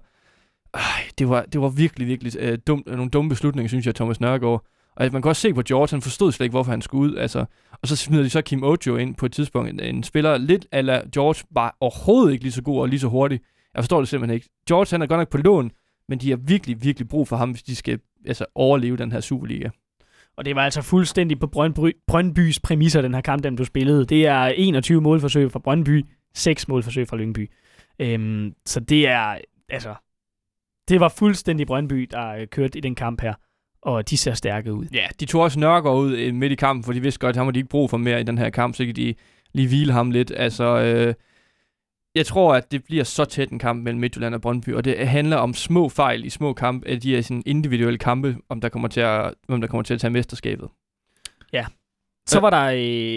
Ej, det var, det var virkelig, virkelig øh, dumt, nogle dumme beslutninger, synes jeg, Thomas Nørgaard. Og man kan også se på George, han forstod slet ikke, hvorfor han skulle ud. Altså, og så smider de så Kim Ojo ind på et tidspunkt. En, spiller lidt ala George, bare overhovedet ikke lige så god og lige så hurtig. Jeg forstår det simpelthen ikke. George, han er godt nok på lån, men de har virkelig, virkelig brug for ham, hvis de skal altså, overleve den her Superliga. Og det var altså fuldstændig på Brøndby, Brøndbys præmisser, den her kamp, den blev spillet. Det er 21 målforsøg fra Brøndby, 6 målforsøg fra Lyngby. Øhm, så det er, altså, det var fuldstændig Brøndby, der øh, kørte i den kamp her. Og de ser stærke ud. Ja, de tog også Nørgaard ud øh, midt i kampen, for de vidste godt, at ham har de ikke brug for mere i den her kamp, så kan de lige hvile ham lidt. Altså, øh, jeg tror, at det bliver så tæt en kamp mellem Midtjylland og Brøndby, og det handler om små fejl i små kampe, af de her sådan individuelle kampe, om der kommer til at, hvem der kommer til at tage mesterskabet. Så var der,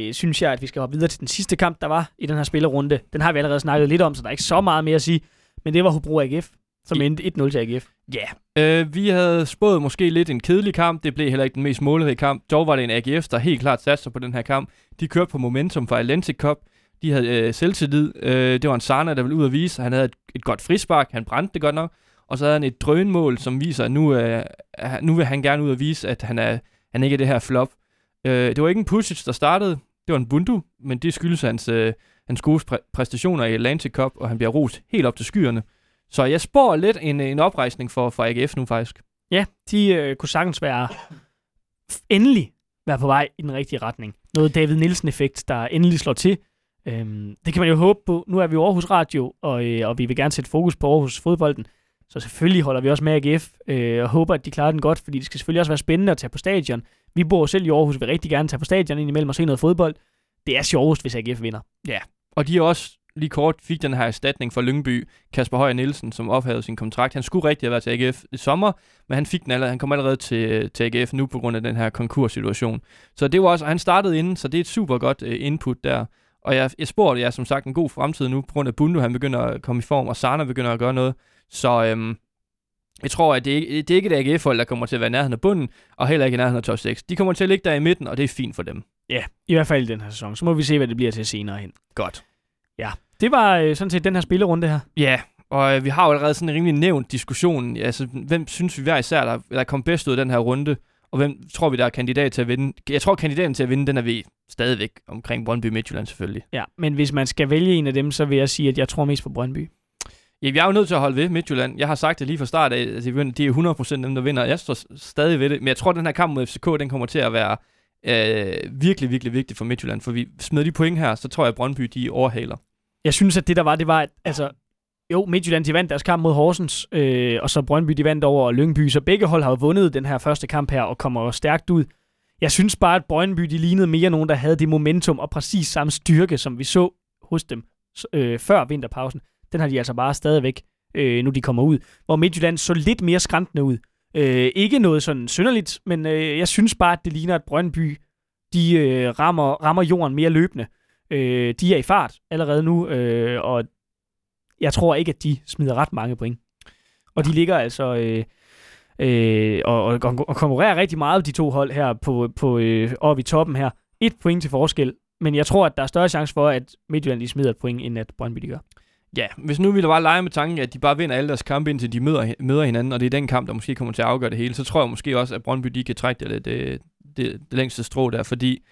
øh, synes jeg, at vi skal hoppe videre til den sidste kamp, der var i den her spillerunde. Den har vi allerede snakket lidt om, så der er ikke så meget mere at sige. Men det var Hobro AGF, som I- endte 1-0 til AGF. Ja. Yeah. Øh, vi havde spået måske lidt en kedelig kamp. Det blev heller ikke den mest målerige kamp. Dog var det en AGF, der helt klart satte sig på den her kamp. De kørte på momentum fra Atlantic Cup. De havde øh, selvtillid. Øh, det var en Sarna, der ville ud at vise. Han havde et, et godt frispark. Han brændte det godt nok. Og så havde han et drønmål, som viser, at nu, øh, nu vil han gerne ud og vise, at han, er, han ikke er det her flop. Øh, det var ikke en Pusic, der startede. Det var en Bundu, men det skyldes hans, øh, hans gode præ- præstationer i Atlantic Cup, og han bliver rost helt op til skyerne. Så jeg spår lidt en, en oprejsning for, for AGF nu faktisk. Ja, de øh, kunne sagtens være endelig være på vej i den rigtige retning. Noget David Nielsen-effekt, der endelig slår til. Øhm, det kan man jo håbe på. Nu er vi Aarhus Radio, og, øh, og vi vil gerne sætte fokus på Aarhus fodbolden. Så selvfølgelig holder vi også med AGF øh, og håber, at de klarer den godt, fordi det skal selvfølgelig også være spændende at tage på stadion. Vi bor selv i Aarhus, vil rigtig gerne tage på stadion indimellem og se noget fodbold. Det er sjovest, hvis AGF vinder. Ja, Og de er også lige kort fik den her erstatning for Lyngby, Kasper Højer Nielsen, som ophævede sin kontrakt. Han skulle rigtig have været til AGF i sommer, men han fik den allerede, han kom allerede til, til AGF nu på grund af den her konkurssituation. Så det var også, og han startede inden, så det er et super godt øh, input der. Og jeg, jeg spurgte, jeg er som sagt en god fremtid nu, på grund af Bundu, han begynder at komme i form, og Sarna begynder at gøre noget. Så øhm, jeg tror, at det, ikke- det er ikke et AGF-hold, der kommer til at være nærheden af bunden, og heller ikke nærheden af top 6. De kommer til at ligge der i midten, og det er fint for dem. Ja, i hvert fald i den her sæson. Så må vi se, hvad det bliver til senere hen. Godt. Det var øh, sådan set den her spillerunde her. Ja, og øh, vi har jo allerede sådan en rimelig nævnt diskussion. Altså, hvem synes vi hver især, der, der kom bedst ud af den her runde? Og hvem tror vi, der er kandidat til at vinde? Jeg tror, kandidaten til at vinde, den er vi stadigvæk omkring Brøndby Midtjylland selvfølgelig. Ja, men hvis man skal vælge en af dem, så vil jeg sige, at jeg tror mest på Brøndby. Ja, vi er jo nødt til at holde ved Midtjylland. Jeg har sagt det lige fra start af, at de er 100% dem, der vinder. Jeg står stadig ved det. Men jeg tror, at den her kamp mod FCK, den kommer til at være øh, virkelig, virkelig vigtig for Midtjylland. For vi smider de point her, så tror jeg, at Brøndby de overhaler. Jeg synes, at det der var, det var, at altså, jo, Midtjylland, de vandt deres kamp mod Horsens, øh, og så Brøndby, de vandt over Lyngby, så begge hold har jo vundet den her første kamp her, og kommer stærkt ud. Jeg synes bare, at Brøndby, de lignede mere nogen, der havde det momentum og præcis samme styrke, som vi så hos dem øh, før vinterpausen. Den har de altså bare stadigvæk, øh, nu de kommer ud. Hvor Midtjylland så lidt mere skræntende ud. Øh, ikke noget sådan synderligt, men øh, jeg synes bare, at det ligner, at Brøndby, de øh, rammer, rammer jorden mere løbende. Øh, de er i fart allerede nu, øh, og jeg tror ikke, at de smider ret mange point. Og de ligger altså øh, øh, og, og, og konkurrerer rigtig meget, de to hold her på, på, øh, oppe i toppen her. Et point til forskel, men jeg tror, at der er større chance for, at Midtjylland de smider et point, end at Brøndby de gør. Ja, hvis nu vi bare lege med tanken, at de bare vinder alle deres kampe, indtil de møder, møder hinanden, og det er den kamp, der måske kommer til at afgøre det hele, så tror jeg måske også, at Brøndby de kan trække det, det, det, det længste strå der, fordi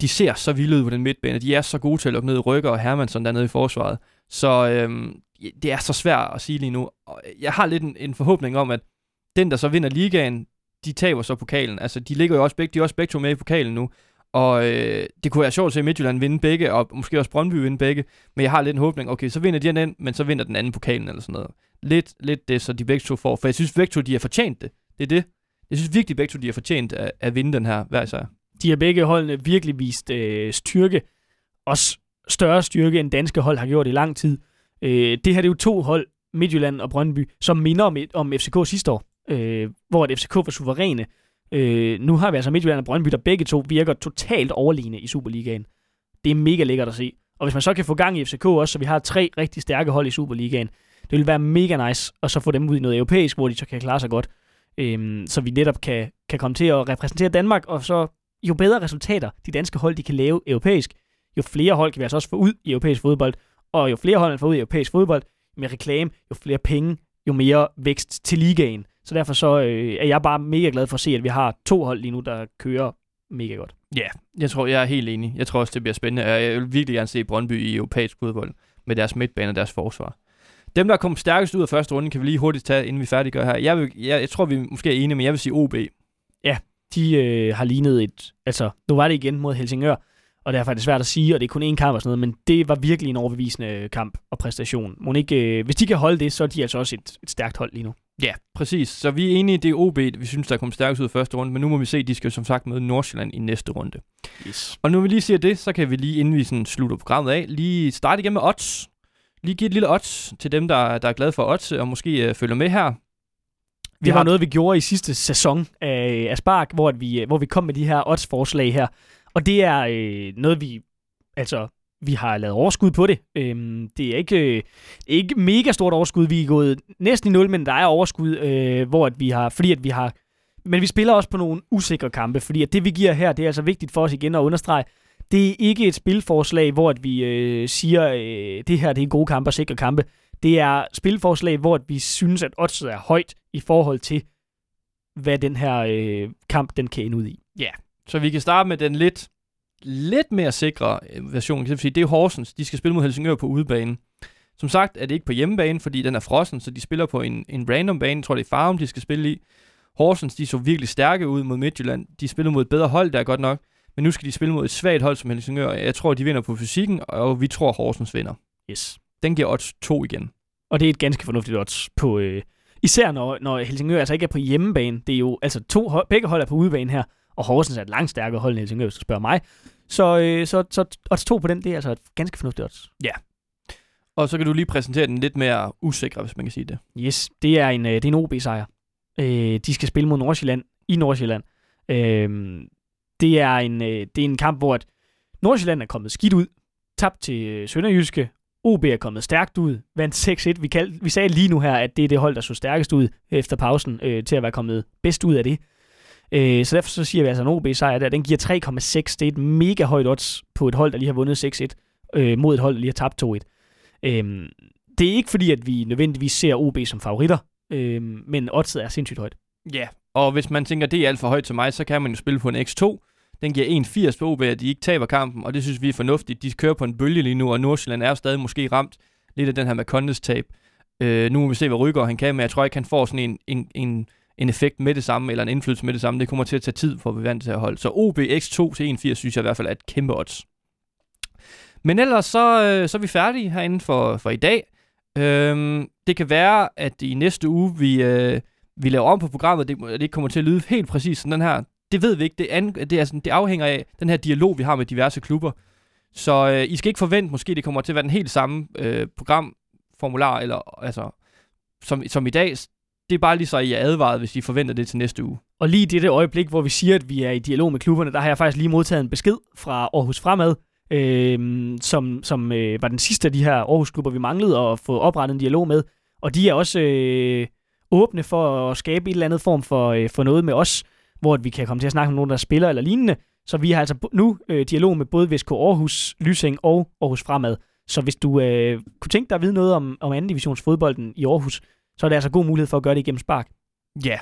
de ser så vilde ud på den midtbane. De er så gode til at lukke ned i rykker og Hermansson dernede i forsvaret. Så øhm, det er så svært at sige lige nu. Og Jeg har lidt en, en forhåbning om, at den, der så vinder ligaen, de taber så pokalen. Altså, de ligger jo også begge, de er også begge to med i pokalen nu. Og øh, det kunne være sjovt at se Midtjylland vinde begge, og måske også Brøndby vinde begge. Men jeg har lidt en håbning, okay, så vinder de den, men så vinder den anden pokalen eller sådan noget. Lidt, lidt det, så de begge to får. For jeg synes begge to, de har fortjent det. Det er det. Jeg synes virkelig begge to, de har fortjent at, at vinde den her hver især. De har begge holdene virkelig vist øh, styrke. Også større styrke, end danske hold har gjort i lang tid. Øh, det her det er jo to hold, Midtjylland og Brøndby, som minder om, et, om FCK sidste år, øh, hvor FCK var suveræne. Øh, nu har vi altså Midtjylland og Brøndby, der begge to virker totalt overliggende i Superligaen. Det er mega lækkert at se. Og hvis man så kan få gang i FCK også, så vi har tre rigtig stærke hold i Superligaen, det vil være mega nice, at så få dem ud i noget europæisk, hvor de så kan klare sig godt. Øhm, så vi netop kan, kan komme til at repræsentere Danmark, og så jo bedre resultater de danske hold de kan lave europæisk, jo flere hold kan vi altså også få ud i europæisk fodbold, og jo flere hold man får ud i europæisk fodbold, med reklame, jo flere penge, jo mere vækst til ligaen. Så derfor så øh, er jeg bare mega glad for at se, at vi har to hold lige nu, der kører mega godt. Ja, jeg tror, jeg er helt enig. Jeg tror også, det bliver spændende. Jeg vil virkelig gerne se Brøndby i europæisk fodbold med deres midtbane og deres forsvar. Dem, der kom stærkest ud af første runde, kan vi lige hurtigt tage, inden vi færdiggør her. Jeg, vil, jeg, jeg tror, vi måske er enige, men jeg vil sige OB. De øh, har lignet et... Altså, nu var det igen mod Helsingør, og derfor er det svært at sige, og det er kun én kamp og sådan noget, men det var virkelig en overbevisende kamp og præstation. Ikke, øh, hvis de kan holde det, så er de altså også et, et stærkt hold lige nu. Ja, præcis. Så vi er enige, det er OB, vi synes, der kom stærkest ud af første runde, men nu må vi se, de skal som sagt møde Nordsjælland i næste runde. Yes. Og nu vi lige siger det, så kan vi lige, inden vi sådan slutter programmet af, lige starte igen med odds. Lige give et lille odds til dem, der, der er glade for odds, og måske øh, følger med her. Vi Det var har- noget, vi gjorde i sidste sæson af, af Spark, hvor, at vi, øh, hvor vi kom med de her odds-forslag her. Og det er øh, noget, vi... Altså, vi har lavet overskud på det. Øhm, det er ikke, øh, ikke mega stort overskud. Vi er gået næsten i nul, men der er overskud, øh, hvor at vi har... Fordi at vi har... Men vi spiller også på nogle usikre kampe, fordi at det, vi giver her, det er altså vigtigt for os igen at understrege, det er ikke et spilforslag, hvor at vi øh, siger, øh, det her det er gode kampe og sikre kampe. Det er spilforslag, hvor at vi synes, at oddset er højt i forhold til, hvad den her øh, kamp den kan ende ud i. Så vi kan starte med den lidt, lidt mere sikre øh, version. Vil sige, det er Horsens. De skal spille mod Helsingør på udebane. Som sagt er det ikke på hjemmebane, fordi den er frossen, så de spiller på en, en random bane. Jeg tror, det er Farum, de skal spille i. Horsens, de så virkelig stærke ud mod Midtjylland. De spillede mod et bedre hold, der er godt nok. Men nu skal de spille mod et svagt hold som Helsingør. Jeg tror, de vinder på fysikken, og vi tror, Horsens vinder. Yes. Den giver odds 2 igen. Og det er et ganske fornuftigt odds på... Øh, især når, når Helsingør altså ikke er på hjemmebane. Det er jo altså to begge hold er på udebane her, og Horsens er et langt stærkere hold end Helsingør, hvis du spørger mig. Så, øh, så, så odds 2 på den, det er altså et ganske fornuftigt odds. Og så kan du lige præsentere den lidt mere usikre, hvis man kan sige det. Yes, det er en, øh, det er en OB-sejr. Øh, de skal spille mod Nordsjælland i Nordsjælland. Øh, det, er en, øh, det er en kamp, hvor at Nordsjælland er kommet skidt ud, tabt til øh, Sønderjyske, OB er kommet stærkt ud, vandt 6-1. Vi, kaldte, vi sagde lige nu her, at det er det hold, der så stærkest ud efter pausen, øh, til at være kommet bedst ud af det. Øh, så derfor så siger vi altså, at en OB-sejr der, den giver 3,6. Det er et mega højt odds på et hold, der lige har vundet 6-1, øh, mod et hold, der lige har tabt 2-1. Øh, det er ikke fordi, at vi nødvendigvis ser OB som favoritter, øh, men oddset er sindssygt højt. Ja, og hvis man tænker, det er alt for højt til mig, så kan man jo spille på en X2. Den giver 1,80 på OB, at de ikke taber kampen, og det synes vi er fornuftigt. De kører på en bølge lige nu, og Nordsjælland er stadig måske ramt lidt af den her med tab. Øh, nu må vi se, hvad Rygaard han kan, men jeg tror ikke, han får sådan en, en, en, en effekt med det samme, eller en indflydelse med det samme. Det kommer til at tage tid for at blive vant til at holde. Så OBX2 til 1,80 synes jeg i hvert fald er et kæmpe odds. Men ellers så, øh, så er vi færdige herinde for, for i dag. Øhm, det kan være, at i næste uge vi, øh, vi laver om på programmet, det, det kommer til at lyde helt præcis sådan den her. Det ved vi ikke. Det, an, det, er sådan, det afhænger af den her dialog, vi har med diverse klubber. Så øh, I skal ikke forvente, måske det kommer til at være den helt samme øh, programformular, eller, altså, som, som i dag. Det er bare lige så, I er advaret, hvis I forventer det til næste uge. Og lige i dette øjeblik, hvor vi siger, at vi er i dialog med klubberne, der har jeg faktisk lige modtaget en besked fra Aarhus Fremad, øh, som, som øh, var den sidste af de her Aarhus-klubber, vi manglede at få oprettet en dialog med. Og de er også øh, åbne for at skabe et eller andet form for, øh, for noget med os, hvor at vi kan komme til at snakke med nogen, der spiller eller lignende. Så vi har altså nu øh, dialog med både VSK Aarhus, Lysing og Aarhus Fremad. Så hvis du øh, kunne tænke dig at vide noget om, om anden divisions fodbolden i Aarhus, så er det altså god mulighed for at gøre det igennem Spark. Ja,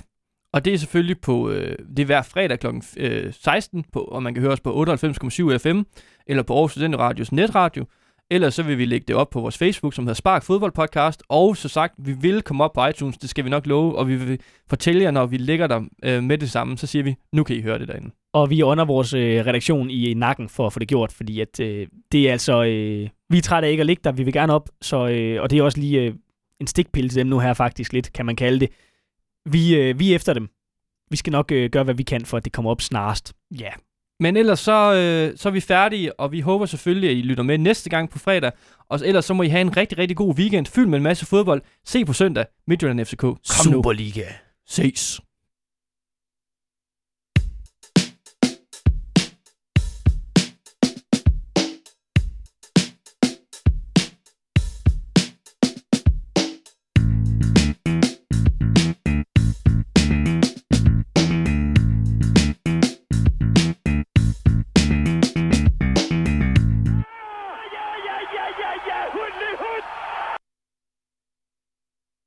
og det er selvfølgelig på, øh, det er hver fredag kl. Øh, 16, på, og man kan høre os på 98,7 FM, eller på Aarhus Student Radios netradio. Ellers så vil vi lægge det op på vores Facebook, som hedder Spark Fodbold Podcast. Og så sagt, vi vil komme op på iTunes, det skal vi nok love, og vi vil fortælle jer, når vi lægger der øh, med det samme, så siger vi, nu kan I høre det derinde. Og vi under vores øh, redaktion i nakken for at få det gjort, fordi at, øh, det er altså, øh, vi er trætte af ikke at ligge der, vi vil gerne op, så, øh, og det er også lige øh, en stikpille til dem nu her faktisk lidt, kan man kalde det. Vi, øh, vi er efter dem. Vi skal nok øh, gøre, hvad vi kan for, at det kommer op snarest. Ja. Men ellers så, øh, så er vi færdige, og vi håber selvfølgelig, at I lytter med næste gang på fredag. Og ellers så må I have en rigtig, rigtig god weekend, fyldt med en masse fodbold. Se på søndag, Midtjylland FCK. Kom nu. Superliga. Ses.